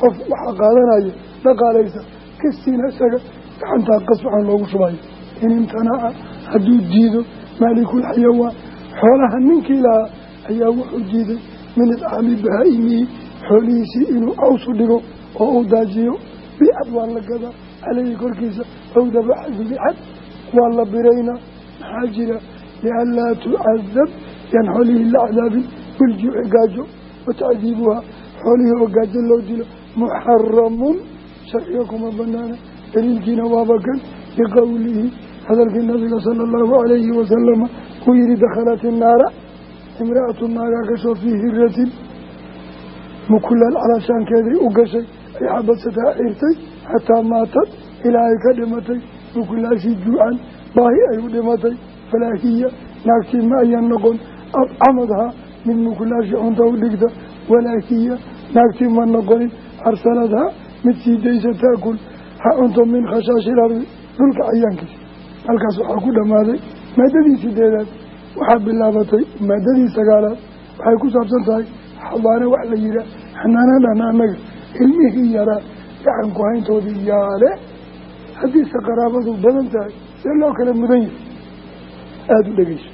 Qof waxaa qaadanaya dhaqaalaysa kastiina isaga gacantaa qas waxaan loogu shubayo. In imtanaca hadduu diido maalikul-xayawaan xoolaha ninkii lahaa ayaa wuxuu diiday min idcaami bahaa-imihi xoolihiisii inuu cawsu dhigo oo uu daajiyo. Bicad waa la gadaa caleyhi korkiisa ow dabaxa bicad waa la biraynaa maxaa jira? Lianlaa tucadab yaan xoolihii la cadaabin biljuuci gaajo xoolihii oo gaajo loo dilo muxaramun sharciga kuma banaana daliilkiina waaba kan biqowlihi hadalkii nabiga sala allahu calayhi wasalama uu yihi dakhalat innaara imra-atu naagaa gasho fii hiratin mukulaal calaashaankeedii u gashay ay xabadsataa xirtay xataa maatad ilaa ay ka dhimatay mukulaashii juucan baahi ay u dhimatay falaa hiya naagtii ma ayan noqon adcamadhaa mid mukulaashii cunta u dhigta walaa naagtii ma noqonin arsaladhaa mid sii daysa taakul ha cunto min khashaashi lardi dhulka cayaankiisa halkaas waxaa ku dhammaaday maadadii sideedaad waxaa bilaabatay maadadii sagaalaad waxay ku saabsan tahay xabaane wax la yihaah xanaanadhana annaga ilmihii yaraa gacanku hayntoodii yaale. Haddiise qaraabadu badan tahay see loo kala mudan yahay? Aada u dhegeyso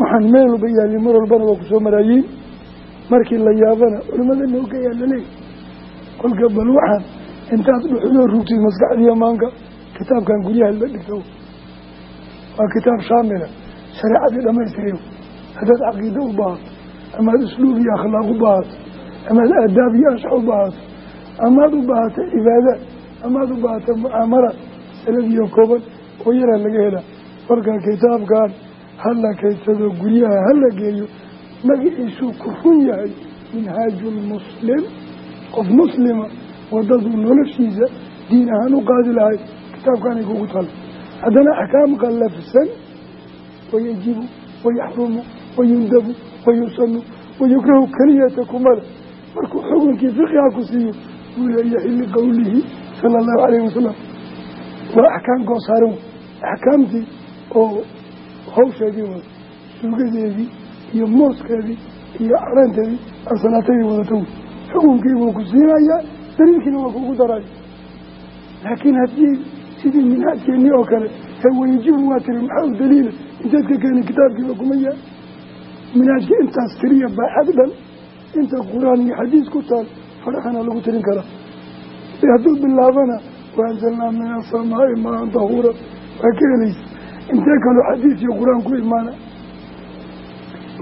waxaan meel walba yaalin mar walbana waa ku soo maraayiin markii la yaabana culimada laleeyahy kolka bal waxaan intaad dhuxudoo rugtid maskaxdiiyo maanka kitaabkan guryaha la dhigto waa kitaab shaamila shareecadii dhamaystiriyo haddaad caqiida u baahato amaad usluub iyo akhlaaq u baahato amaad aadaab iyo anshax u baahato amaad u baahato cibaadaad amaad u baahato mucaamalaad masaladiiyo kooban oo yaraa laga helaa marka kitaabkan hala kaysado guryaha hala geeyo magaciisuu ku run yahay minhaaju lmuslim qof muslima wadaduu noloshiisa diin ahaan u qaadi lahay kitaabkaanay kugu tala haddana axkaam qallafsan wayajibu wayaxrumu wayundabu wayusanu wayukrahu keliyata kumale markuu xukunkii fiqiha ku siiyo wuu leeyahay liqowlihi sala allahu calayhi wasalam waa axkaam goosaaran axkaamtii oo hawsheedii wada suugadeedii iyo mooskeedii iyo caranteedii ansalaatadii wadata wey xukunkii buu ku siinayaa daliilkiina waa kuugu daraya laakiin haddii sidii minhaajkeennii oo kale he wayajibu waa tiri maxaa u daliila? Inteed ka keeni kitaabkiiba kuma yaal. Minhaajka intaas tiriya baaxad dhan inta qur'aan iyo xadiis ku taal faraxana lagu tirin karaa hadduu bilaabana waanzalnaa min asamaai maan dahuura waa ka helaysa intee kaloo xadiis iyo qur'aan ku imaana?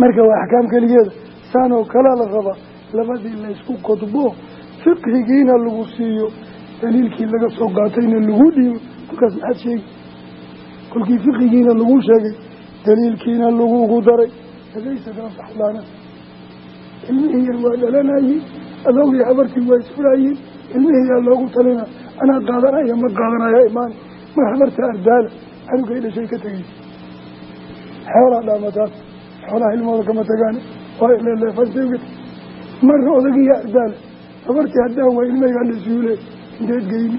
Marka waa axkaam keligeeda saan oo kalaa la rabaa labadii laysku kodbo fiqhigiina lagu siiyo daliilkii laga soo qaatayna lagu dhiibo. Kolkaas maxaad sheegi. Kolkii fiqigiina lagu sheegay daliilkiina lagugu daray. Falaysa kaa saxlaana ilmihii yar waa dhalanayey adoogii habartii waa isfuraayiin ilmihiyaa loogu talina anaa qaadanaya ma qaadanaya imaan. Mar habarta ardaala canugay dhashay ka tegeysa xoolaa dhaamataas xoolaha ilmooda kama tagaane waa ileeleefansayga marna odagiya ardaala habartii haddaan waa ilmeygaa dhasiyule inteed geyni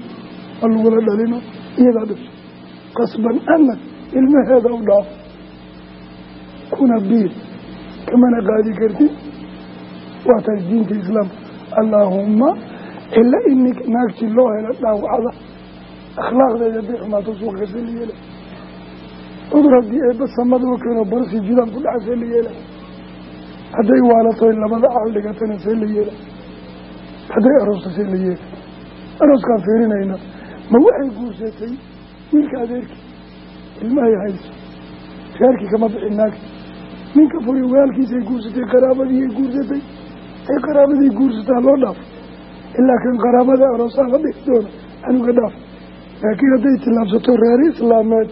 ma lagula dhalino iyadaa dhashay qasban anag ilmaheeda u dhaafo kuna biil kamana qaadi kartid waa tahay diinta islaamka. Allaahumma ila ini naagti loo helo dhaawacda akhlaaqdeeda haday xumaato suuqa see la yeela cudur haddii eebba samada u keeno barsi jidaan ku dhaca see la yeela hadday waalatoy labada caal dhigatana see la yeela hadday aroosta see la yeela arooskaan fiirinayna. Ma waxay guursatay wiilka adeerkii? Ilmahay hayso reerkii kama bixin naagti ninka furi waalkiisay guursatay qaraabadiiay guursatay ay qaraabadii guursataa loo dhaafo ilaa kan qaraabada aroosaa la dhigi doono anuga dhaaf. Laakiin hadday tillaabsato reer islaameed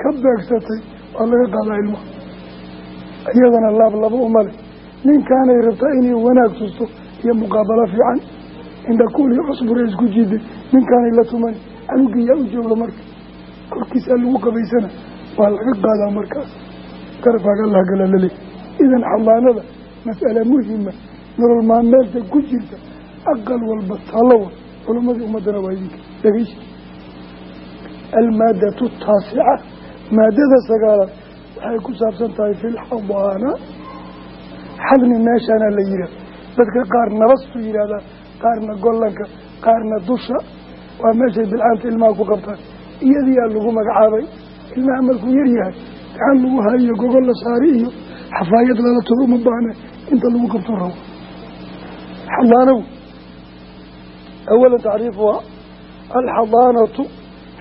ka beegsatay waa laga qaadaa ilmaha iyadana laab laba umale ninkaanay rabtaa inay wanaag tusto iyo muqaabalo fiican. Indhakuul iyo cusbura isku jiiday ninkaanay la tuman anugiyaa u jooga marka. Korkiisaa lagu qabaysana waa laga qaadaa markaas. Garabkaaga lahgala lale idan xadaanada mas'ale muhima nolol maalmeelta ku jirta aqal walba taalowa culamadii ummadana waa idinka dhegeysa almaadatu taasica maadada sagaalaad waxay ku saabsan tahay fi lxadaana xadni meeshaana la yihaah dadka qaar nabastu yidhahdaa qaarna gollanka qaarna dusha. Waa meeshay bilcaanta ilmaha ku qabtaan. Iyadiyaa lagu magacaabay ilmaha markuu yar yahay gacan lagu hayo gogol la saari iyo xafaayad lala tugo uma baahne inta lagu qabto rabo xadaanow awalan tacriifuha alxadaanatu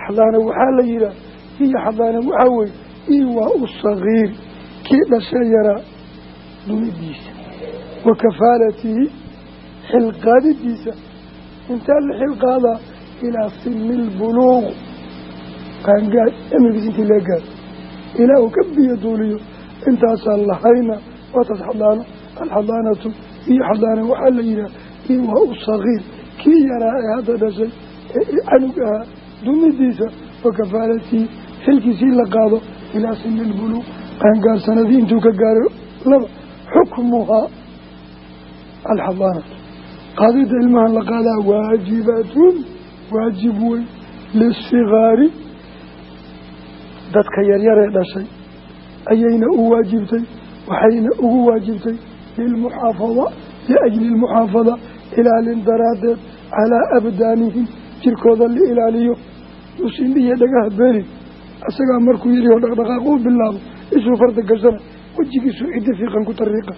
xadaana waxaa la yihaah hiya xadaana waxaa weye iwaa u sagiir kii dhasha yaraa dumidiisa wa kafaalatihi xilqaadidiisa. Intaa la xilqaadaa ilaa sini lbuluuq qaangaad cimrigiis intii laga gaado ilaa uu ka biyo duuliyo. Intaasaan lahayna waataas xadaano alxadaanatu iyo xadaana waxaa la yidhaha iwaa u sagiir. Kii yaraa ee hadda dhashay ee canug ahaa dumidiisa wa kafaalatii xilkiisii la qaado ilaa sini lbuluuq qaangaar sanadii intuu ka gaaro laba alxadaanatu qaadida ilmahan la qaadaa waajibatun waajib wey lisigaari dadka yaryaree dhashay ayayna u waajibtay waxayna ugu waajibtay lilmuxaafada liajli lmuxaafada ilaalin daraaddeed calaa abdaanihim jirkooda la ilaaliyo usindhiya dhagaha beelin isagaa markuu yidhi oo dhaqdhaqaaq uu bilaabo isuu farda gashana wejigiisuu ciddi fiiqan ku tariiqa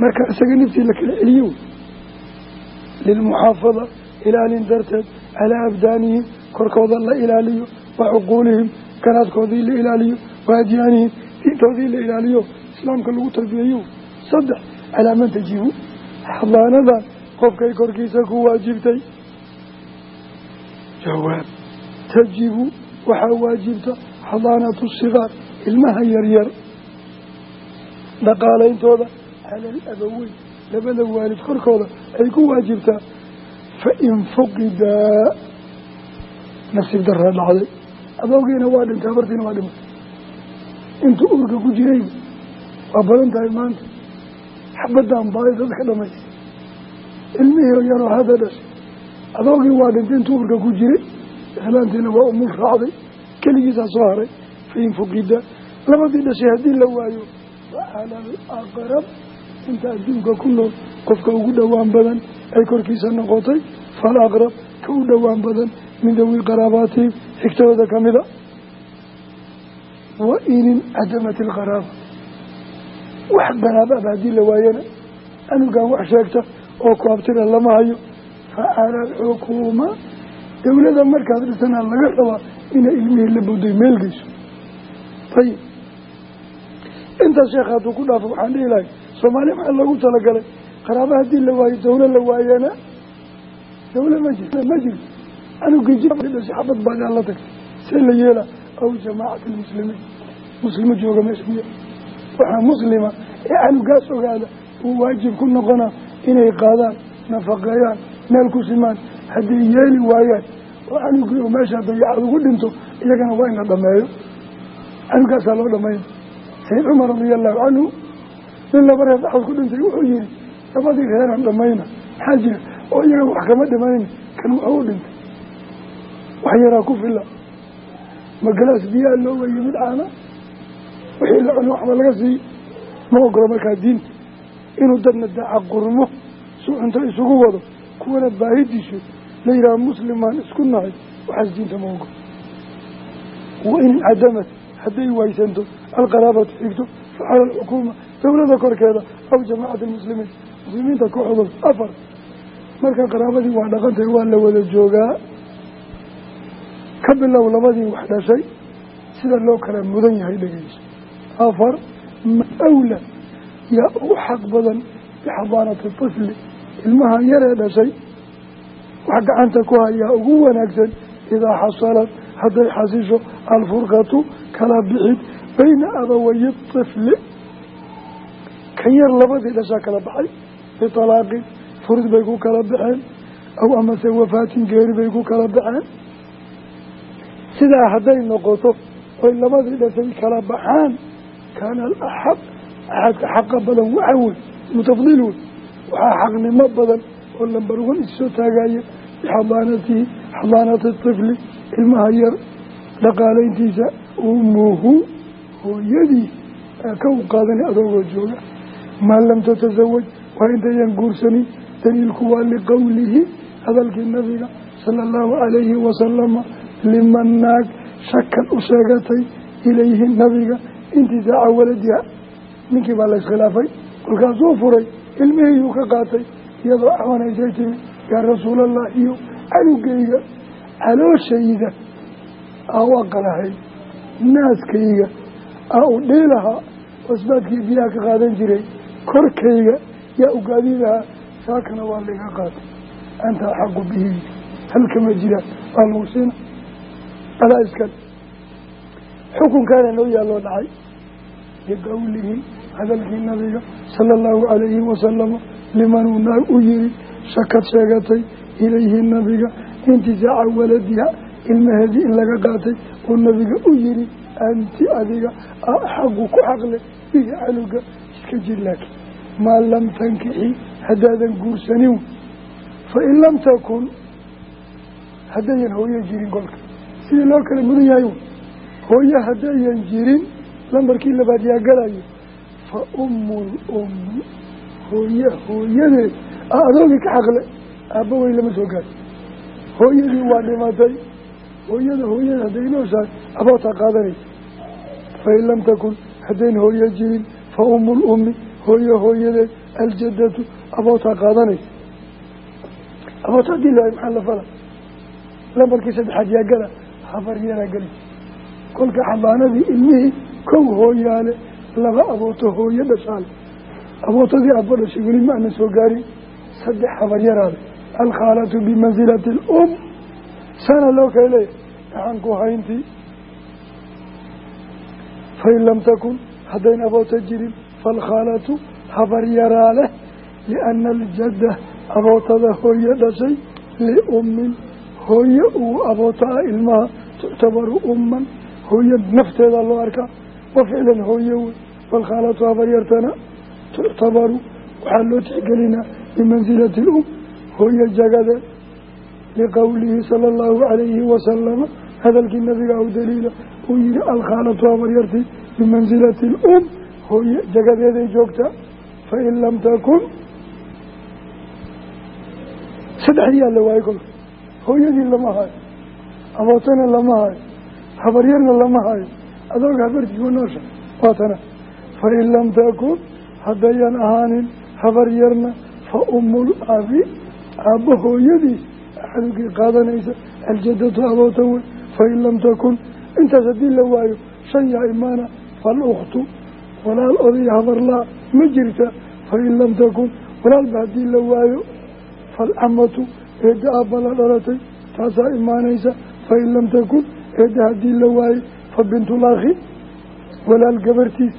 marka isaga naftii la kala celiyo lilmuxaafada ilaalin darteed calaa abdaanihim korkooda la ilaaliyo wa cuquulihim garaadkoodii la ilaaliyo wa adyaanihim diintoodii la ilaaliyo islaamka lagu tarbiyeeyo. Saddex calaa man tajibu xadaanadan qofkay korkiisa ku waajibtay. Jawaab tajibu waxaa waajibta xadaanatu sigaar ilmaha yaryar. Dhaqaaleyntooda cala alabaweyn labada waalid korkooda ay ku waajibtaa fa in fuqidaa nasiib daraa dhacday. Adoogiina waa dhintay habartiina waa dhimatay intuu uurka ku jirayba waa badan tahay maanta. Xabadaan baadi dadka dhamays ilmihii yaroo hadda dhashay. Adoogii waa dhintay intuu uurka ku jiray. Islaantiina waa umul raacday. Keligiisaa soo haray. Fa in fuqida. Labadii dhashay haddii la waayo wa cala alaqrab inta adduunka ku nool qofka ugu dhowaan badan ay korkiisa noqotay fal aqrab ka u dhowaan badan min dawi qaraabaatihim xigtadooda ka mida wa inin cadamat ilqaraaba wax qaraababa haddii la waayana. Anugaan wax sheegta oo kuabtira lama hayo. Fa cala alxukuuma. Dawlada markaad dhisanaa laga rabaa inay ilmihii la bowday meel ayib intaas sheekh hadduu ku dhaafo waxaan dhihi lahay soomaaliya maxaa loogu talagalay. Qaraaba haddii la waayo dawla la waayana dawla ma jir ma jirto. Anugii jidhashay xabad baagaa la tagtay. See la yeela aw jamaacati lmuslimiin muslimo jooga meesha miya muslima ee anugaas ogaada uu waajib ku noqonaa inay qaadaan nafaqeeyaan meel ku simaan hadday yeeli waayaan. Oo canugii oo meeshaa dayacad ugu dhinto iyagana waa in la dhameeyo canugaasaa loo dhameeya sayid cumar radia allahu canhu nin laba reer dhaxood ku dhintay wuxuu yihi labadii reeraan dhamayna maxaa jira? Oo iyaga wax kama dhimayn kan wuxuu u dhintay. Wax yaraa ku fila. Magalaas biyaa loo weeye mid caana wixii la cuno waxba laga sii. Ma ogolo markaa diinta inuu dadna daca qurmo su cunto isugu wado kuwana baahidiisu la yidhaha muslimaan isku nahay waxaas diinta ma ogolo wain incadamad hadday waysanto alqaraabatu xigto facala alxukuuma dowladda korkeeda aw jamaacati almuslimiin muslimiinta kooxdood afar. Marka qaraabadii waa dhaqantay waa la wada joogaa. Ka bilow labadii wax dhashay sida loo kala mudan yahay dhegeyso. Afar awla yaa ugu xaq badan bixadaanati tifli ilmaha yaree dhashay wax gacanta ku hayaa ugu wanaagsan idaa xasalad hadday xasisho alfurqatu kala bixid bayna abawayi tifli kan yar labadii dhashaa kala baxay bitalaaqin furid bay ku kala baxeen aw amase wafaatin geeri bay ku kala baxeen. Sidaa hadday noqoto oy labadii dhashay kala baxaan kaana alaxaq axadka xaqa badan waxa wey mutafdiil wey waxaa xaqnimo badan oo lambar wan issoo taagaya bixadaanatihi xadaanati tifli ilmaha yar dhaqaalayntiisa umuhu hooyadii ka u qaadanay adoogoo jooga maa lam tatasawaj waa intayan guursanin daliilku waa liqowlihi hadalkii nabiga sala allahu calayhi wasalama liman naag shakan u sheegatay ilayhi nabiga intisaaca waladiha. Ninkii baa la iskhilaafay kolkaasuu furay ilmihiiyuu ka qaatay iyadoo axwanaysay timi yaa rasuulallah iyo canugayga calooshayda aa u aqalahay naaskayga aa u dhiilahaa wasbaadkii biyaha ka qaadan jiray korkayga yaa ugaadidahaa saakana waa laga qaatay. Anta axaqu bihi halkama jiraan waa lagu siina adaa iskale xukunkaana noo yaaloo dhacay. Biqowlihi hadalkii nabiga sala allahu calayhi wasalama limanuu naag u yiri shakad sheegatay ilayhi nabiga intisaaca waladiha ilmaheedii in laga qaatay uu nabiga u yiri anti adiga axaqu ku xaqle bihi canuga iska jir laakiin maa lam tankixi haddaadan guursanin. Fain lam takun haddayan hooyo jirin kolka sidii loo kala mudan yahay hooyo haddayan jirin lambarkii labaad yaa galayo fa ummu lummi hooye hooyadeed a adoogii ka xaqle aabba weyn lama soo gaari hooyadii waa dhimatay. Hooyada hooyada hadday nooshahay abootaa qaadanaysa. Fain lam takun haddayn hooyo jirin fa ummu lummi hooyo hooyadeed aljaddatu abootaa qaadanaysa aboota haddii lahay maxaa la fala? Lambarkii saddexaad yaa gala habar yaraa geli. Kolka xabaanadii ilmihii kow hooyaale laba abooto hooyo dhashaale. Abootadii abbo dhashay weli ma aanan soo gaarin saddex habar yaraale. Alkhaalatu bimansilati alum sana loo kala leeyahay gaxan ku hayntii haddayn aboota jirin faalkhaalatu habar yaraa leh liana aljadda abootada hooye dhashay liummin hooye uu aboota ah ilmaha tuctabaru umman hooye nafteeda loo arkaa wa ficlan hooye wey waalkhaalatu habaryartana tuctabaru waxaa loo tixgelinaa bimansilati alum hooye jagadeed liqowlihi sala allahu calayhi wasalama hadalkii nabiga aw daliila uu yihi alkhaalatu habaryartii bimansilati alum hooye jagadeeday joogtaa fain lam takun saddex yaa la waayey kolka hooyadii lama hayo abootana lama hayo habaryarna lama hayo adooga habartiiwa noosha waatana fain lam takun haddayan ahaanin habaryarna fa ummul abi aabba hooyadiis axadugii qaadanaysa aljaddatu aboota wey fain lam takun intaas haddii la waayo shan yaa imaana falukhtu walaal oday habarlaa ma jirta fain lam takun walaalba haddii la waayo falcamatu eedda aabba la dhalatay taasaa imaanaysa fain lam takun eedda haddii la waayo fa bintulakhi walaal gabartiis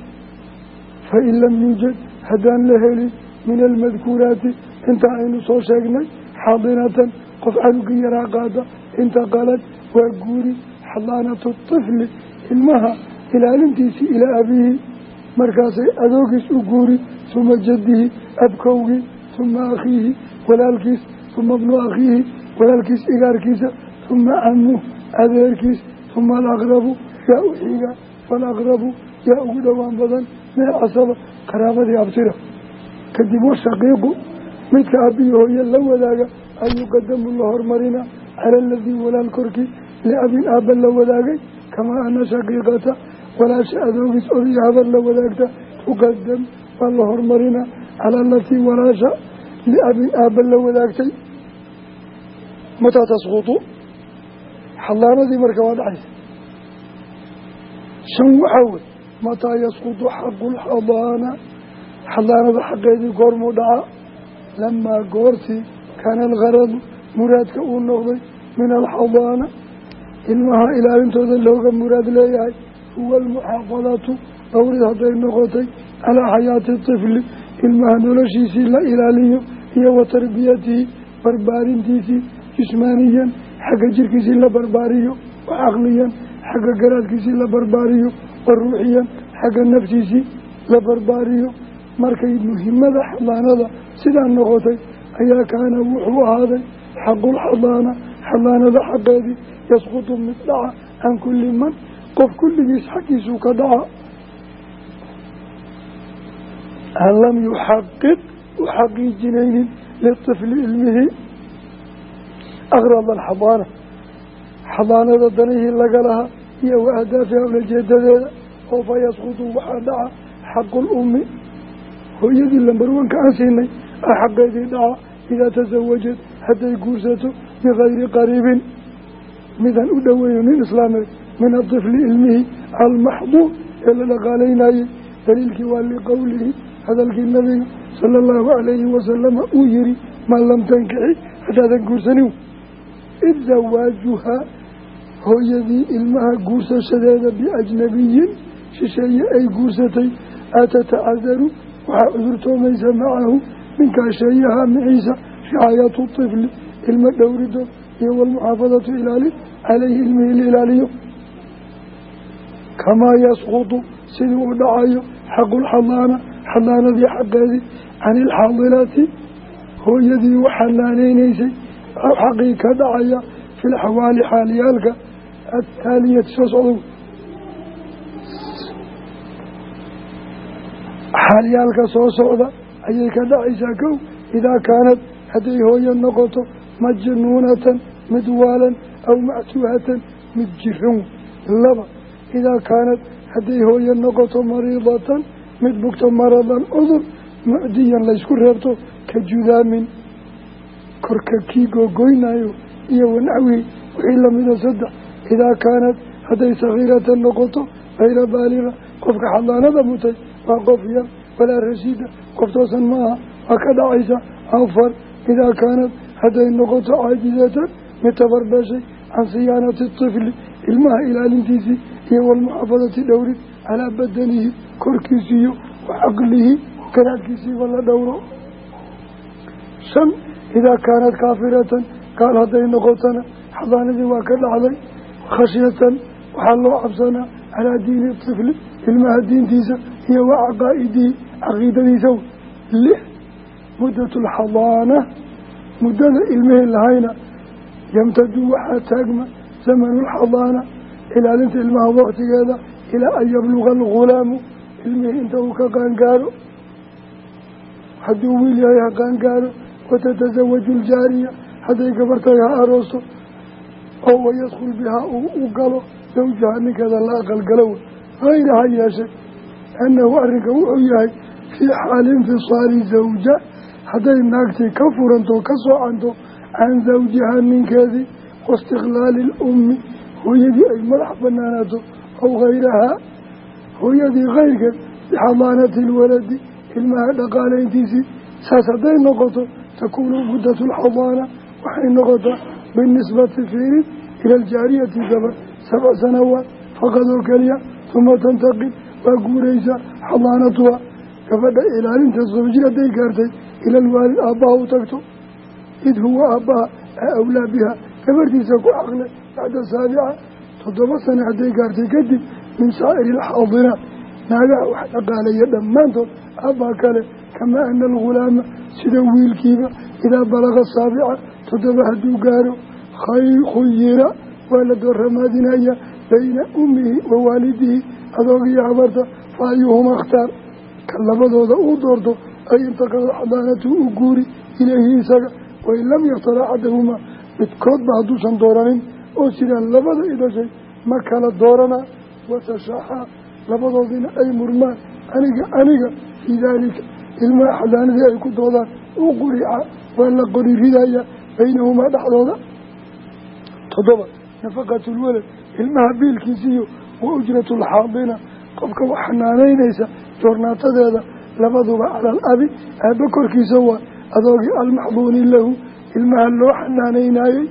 fain lam yuujad haddaan la helin min almadkuuraati intaa aynu soo sheegnay xaadinatan qof canugii yaraa qaada inta qalad waa guuri xadaanatu tifli ilmaha ilaalintiisii ilaa abiihi markaasay adoogiis u guuri suma jadihi abkowgii suma akhiihi walaalkiis suma bnu akhiihi walaalkiis igaarkiisa suma camuh adeerkiis suma alaqrabu yaa u xiga falaqrabu yaa ugu dhowaan badan min casaba qaraabadii abtira kadib washaqiiqu midka abiyi hooye la wadaaga an yuqadamu la hormarina cala aladii walaal korkii liabin aabba la wadaagay kamaa ana shaqiiqata walaasha adoogis oday habar la wadaagta tuqadam waa la hormarina. Cala alatii walaasha liabin aabba la wadaagtay. Mataa tasqutu xadaanadii marka waa dhacaysa. Shan waxaa wey mataa yasqutu xaqu lxadaana xadaanada xaqeedii goormuu dhaca. Lamaa goortii kaana algaradu muraadka uu noqday min alxadaana. Ilmaha ilaalintooda looga muraad leeyahay huwa almuxaafadatu dhowrid hadday noqotay calaa xayaati tifli ilmaha noloshiisii la ilaaliyo iyo wa tarbiyatihi barbaarintiisii jismaaniyan xagga jirkiisii la barbaariyo wa caqliyan xagga garaadkiisii la barbaariyo wa ruuxiyan xagga naftiisii la barbaariyo markay muhimada xadaanada sidaa noqotay ayaa kaana wuxuu ahaaday xaqulxadaana xadaanada xaqeedii yasqutu mid dhaca can kulli man qof kulligiis xaggiisuu ka dhaca an lam yuxaqiq u xaqiijinaynin litifli ilmihi. Akrada alxadaana xadaanada danihii laga lahaa iyo wa ahdaafiha ulajeedadeeda oo fa yasqutu waxaa dhaca xaqul ummi. Hooyadii lambarwanka aan siinay a xaqeedii dhaca idaa tasawajad hadday guursato bikayri qariibin. Midaan u dhoweyno nin islaameed min atifli ilmihi almaxduud ee la dhaqaalaynayey daliilkii waa liqowlihi hadalkii nabiga sala allahu calayhi wasalama uu yihi man lam tankixi haddaadan guursanin zawaajuhaa hooyadii ilmaha guursashadeeda biajnabiyin shisheeye ay guursatay atatacadaru waxaa cudurtoomaysa macahu ninkaa sheeyaha maciisa ricaayatu tifli ilmo dhowrido iyo walmuxaafadatu ilaalin caleyhi ilmihii la ilaaliyo kamaa yasqutu sidii uu dhacayo xaqulxadaana xadaanadii xaqeedii can ilxaadilaati hooyadii u xanaaneyneysay xaqii ka dhacaya fi lxawaali xaaliyaalka ataaliyati soo socda xaalyaalka soo socda ayay ka dhacaysaa kow idaa kaanad hadday hooyo noqoto majnuunatan mid waalan aw mactuuhatan mid jiran laba idaa kaanad hadday hooyo noqoto mariidatan mid bugto maradan cudur mucdiyan laysku reebto ka judaamin korka kii googoynayo iyo wanaxwii wixii lamida saddex idaa kaanad hadday sakiiratan noqoto hayra baaliga qofka xadaanada mutay waa qof yar walaa rashiida qof toosan maaha waa ka dhacaysa afar idaa kaanad hadday noqoto caajizatan mid tabarbeeshay can siyaanati tifli ilmaha ilaalintiisii iyo walmuxaafadati dhowrid calaa badanihi korkiisiiyo wa caqlihi garaadkiisiiba la dhowro shan idaa kaanad kaafiratan gaal hadday noqotona xadaanadii waa ka dhacday khashyatan waxaa loo cabsanaa calaa diini tifli ilmaha diintiisa iyo wa caqaa'idihi caqiidadiisa. Lix muddatu lxadaana muddada ilmihii lahayna yamtadu waxaa taagma zamanu ilaalinta ilmaha waktigeeda ilaa an yabluga algulaamu ilmihii inta uu ka qaangaaro. Hadduu wiil yahay ha qaangaaro watatasawaju ljaariya hadday gabartahay ha aroosto oo wayadkul bihaa uu u galo zawjaha ninkeeda la aqalgalo wey hayra ha yeeshe annahu arrinka wuxuu yahay fii xaali infisaali zawja hadday naagtii ka furanto ka soocanto can zawjihaa ninkeedii waistiqlaali lummi hooyadii ay madax banaanaato aw hayrahaa hooyadii kayrkeed bixadaanati lwaladi ilmaha dhaqaalayntiisii saas hadday noqoto takuunu muddatu lxadaana waxay noqotaa binisbati fiirin ila aljaariyati gabar sabc sanawaat faqad oo keliya uma tantaqil waa guuraysaa xadaanatuha. Gabadha ilaalinta soobjir hadday gaartay ila alwaalid aabbaha u tagto. Id huwa aabbaha awlaa biha. Gabarhtiisa ku caqle bacda saabica toddoba sano hadday gaartay kadib min saa'iri alxaadinaat naagaha wax dhaqaaleeya dhammaantood abbaa kale kamaa ana algulaama sida wiilkiiba idaa balaga saabica toddoba hadduu gaaro khuyira waa la dooramaadinaya bayna ummihi wa waalidihi adoogiyo habarta fa ayuhuma akhtaar ka labadooda uu doorto ay intaqalad xadaanatu u guuri ilayhi isaga wain lam yaktar axadahumaa midkoodba hadduusan dooranin oo jiraan labada idashay ma kala dooranaa watashaxaa labadoodina ay murmaan. Aniga aniga fii daalika ilmaha xadaanadii ay ku doodaan. U qurica waa la qori ridaya baynahumaa dhexdooda. Toddoba nafaqatulwalad ilmaha biilkiisiiyo wa ujratulxaadina qofka wax xanaanaynaysa joornaatadeeda labaduba calal abi aabba korkiisa waa adoogii almaxduuni lahu. Ilmaha loo xanaanaynayey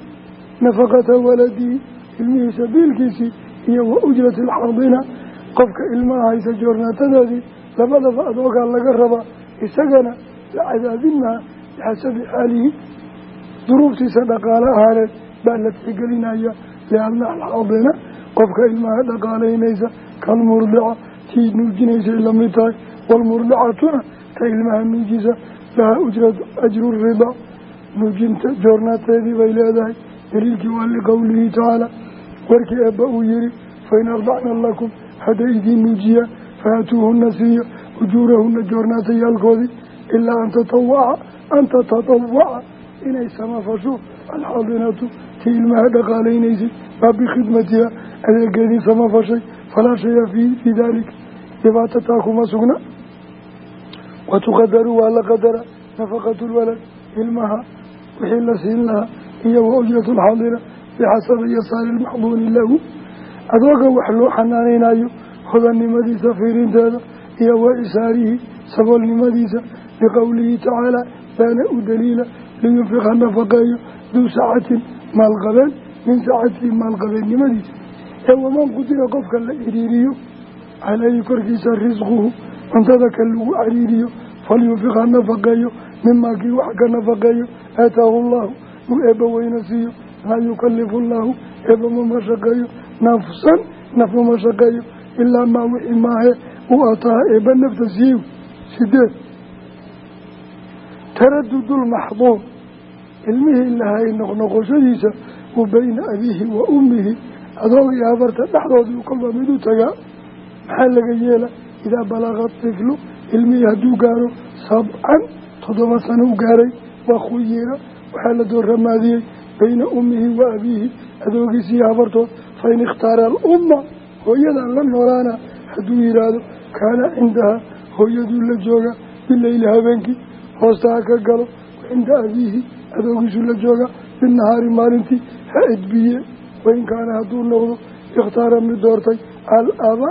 nafaqata waladihi ilmihiisa biilkiisii iyo wa ujrati alxaadina qofka ilmaha haysa joornaatadeedii labadaba adoogaa laga rabaa isagana la cadaabin maha bixasabi xaalihi. Duruuftiisa dhaqaale ahaaneed baa la tixgelinaya lianna alxaadina qofka ilmaha dhaqaalaynaysa kalmurdica tii nuujinaysay la mid tahay. Waalmurdicatuna ta ilmaha nuujisa lahaa ujratu ajru ridaa nuujinta joornaateedii bay leedahay daliilkii waa liqowlihi tacaala warkii eebba uu yihi fain ardacna lakum hadday idiin nuujiyaan faatuuhuna siiya ujuurahuna joornaatayaalkoodii ilaa an tatawaca an tatatawaca inay samafasho alxaadinatu tii ilmaha dhaqaalaynaysay baa bikhidmatiha adeegeedii samafashay falaa shaya fii daalika dhibaatataa kuma sugna watuqadaru waa la qadara nafaqatu lwalad ilmaha wixii la lahaa iyo wa ujratu alxaadira bixasabi yasaari lmaxduuni lahu. Adooga wax loo xanaanaynayo hodannimadiisa fiirinteeda iyo wa isaarihi saboolnimadiisa liqowlihi tacaala baana u daliila liyunfiq ha nafaqeeyo duu sacatin maalqabeen min sacatihi maalqabeennimadiisa ee waman qudira qofka la ciriiriyo caleyhi korkiisa risquhu cuntada ka lagu cariiriyo falyunfiq ha nafaqeeyo mimaa kii wax ka nafaqeeyo aataahu llahu uu eebba weyna siiyo laa yukalifu llaahu eebba ma mashaqeeyo nafsan naf ma mashaqeeyo ilaa maa wixii maahe u ataha eebba nafta siiyo sideed taradudulmaxduur ilmihii lahay noqnoqoshadiisa wa bayna abiihi wa ummihi adoog iyo habarta dhexdoodii kolba mid u tagaa maxaa laga yeela idaa balaga tiflu ilmihii hadduu gaaro sabcan toddoba sano u gaaray waa khuyira waxaa la dooramaadiyey bayna ummihi wa abiihi. Adoogiisiiyo habartood fain ikhtaara alumma hooyadan la noolaana hadduu yidhaahdo kaana cindahaa hooyaduu la jooga bileyli habeenkii hoosta ha ka galo cinda abiihi adoogiisuu la jooga binahaari maalintii ha edbiye. Wain kaana hadduu noqdo ikhtaara mid doortay al-aba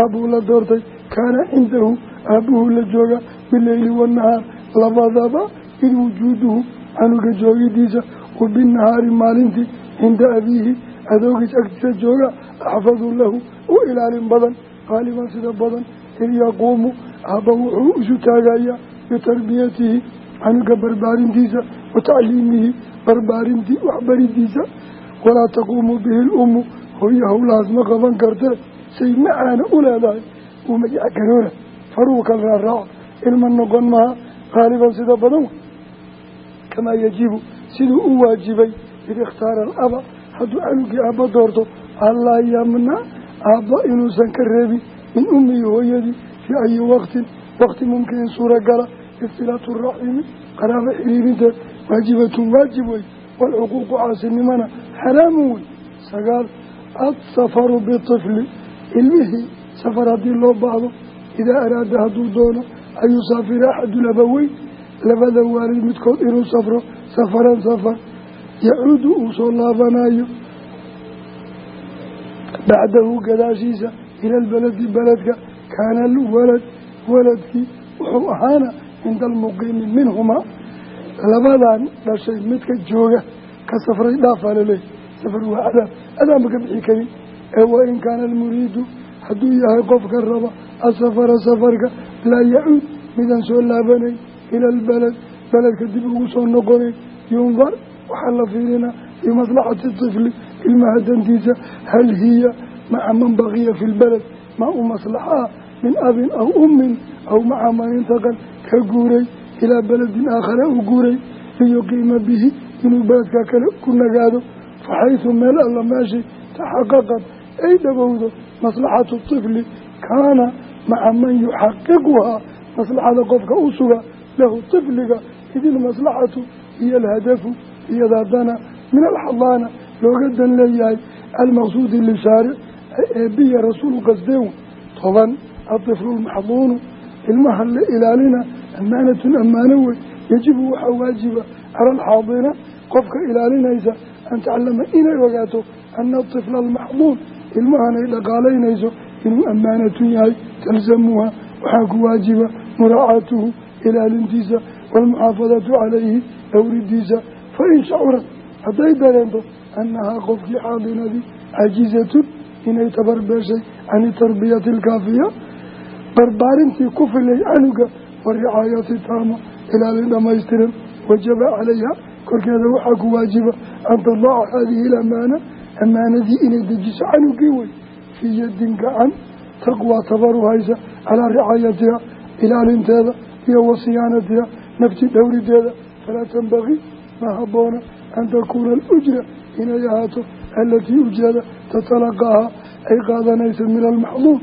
aabbuu la doortay kaana cindahu aabbuhu la jooga bileyli wanahaar labadaba id wujuuduhu canuga joogidiisa wa binahaari maalintii cinda abiihi adoogiis agtiisa jooga axfadu lahu u ilaalin badan qaaliban sida badan id yaquumu aabba wuxuu isu taagayaa bitarbiyatihi canuga barbaarintiisa wa tacliimihi barbaarintii waxbaridiisa walaa taquumu bihi lummu hooyo howlahaas ma qaban kartee say macaana u leedahay uu majac garoora faruu kal raaraaco ilma noqon maha qaaliban sida badan kamaa yajibu siduu u waajibay id ikhtaara alaba hadduu canugii aabba doorto allaa yamna aabba inuusan ka reebin min ummihi hooyadii fii ayi waqtin waqti mumkinin suuragala iftilaatu raximi qaraabo xiriirinteed waajibatun waajib wey waalcuquuqu caasinimana xaraamun wey sagaal adsafaru bitifli ilmihii safar haddii loo baahdo idaa araada hadduu doono an yusaafira axadulabaweyn labada waalid midkood inuu safro safaran safar yacuudu uu soo laabanayo bacdahu gadaashiisa ila albaladi beledka kaana alwalad waladkii wuxuu ahaana cinda almuqiimi minhumaa labadan dhashay midka jooga ka safray dhaafaa laleeyahy safar waa cadaab. Adaanba ka bixi karin. Ee wa in kaana almuriidu hadduu yahay qofka raba asafara safarka laa yacuud midaan soo laabanayn ila albaled beledka dib ugu soo noqonayn yundar waxaa la fiirinaa fii maslaxati tifli ilmaha dantiisa hal hiya maca man baqiya fi lbeled maa u maslaxaa min abin aw ummin aw maca man intaqal ka guuray ilaa beledin aakhara u guuray liyuqiima bihi inuu beledka kale ku nagaado faxaysu meel alla meeshii taxaqaqad ay dhowowdo maslaxatu tifli kaana maca man yuxaqiquhaa maslaxada qofka u suga lahu tifliga id ilmaslaxatu iyo alhadafu iyadaadana min alxadaana looga dan leeyahay almaqsuudi lishaaric eebiya rasuul qasdeen toban atiflu lmaxduunu ilmaha la ilaalina amaanatun ammaano wey yajibu waxaa waajiba cala alxaadina qofka ilaalinaysa an taclama inay ogaato ana atifla almaxduun ilmahan ay dhaqaalaynayso inuu ammaanatun yahay talzamuha waxaa ku waajiba muraacaatuhu ilaalintiisa waalmuxaafadatu calayhi dhowridiisa fain shacurat hadday dareento annahaa qofkii xaadinadii caajizatun inay tabarbeeshay can tarbiyati alkaafiya barbaarintii ku filay canuga wa ricaayati taama ilaalin dhamaystiran wajaba calayha korkeeda waxaa ku waajiba an tadaca haadihi alamaana amaanadii inay dejiso canugii wey fii yadin gacan taqwaa tabaru haysa calaa ricaayatiha ilaalinteeda iyo wa siyaanatiha nafti dhowrideeda falaa tanbagii ma haboona an takuuna alujra inay ahaato alatii ujeeda tatalaqaaha ay qaadanaysa min almaxduun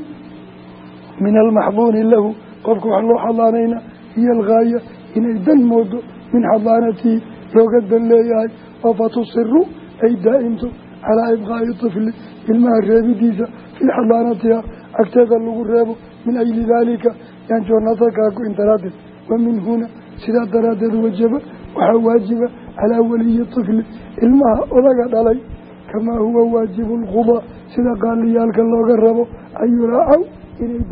min almaxduuni lahu qofka wax loo xadaanayna hiyo algaaya inay dan moodo min xadaanatihi looga dan leeyahay oo fatusiru ay daa'imto calaa ibqaa'i tifli ilmaha reebidiisa fii xadaanatiha agteeda lagu reebo min ajli daalika yanjoonatakaku intaraaddeed wa min huna sidaa daraaddeed wajaba waxaa waajiba calaa waliyi tifli. Ilmaha odaga dhalay kamaa huwa waajibu lqudaa sida qaaliyaalka looga rabo an yuraacaw inay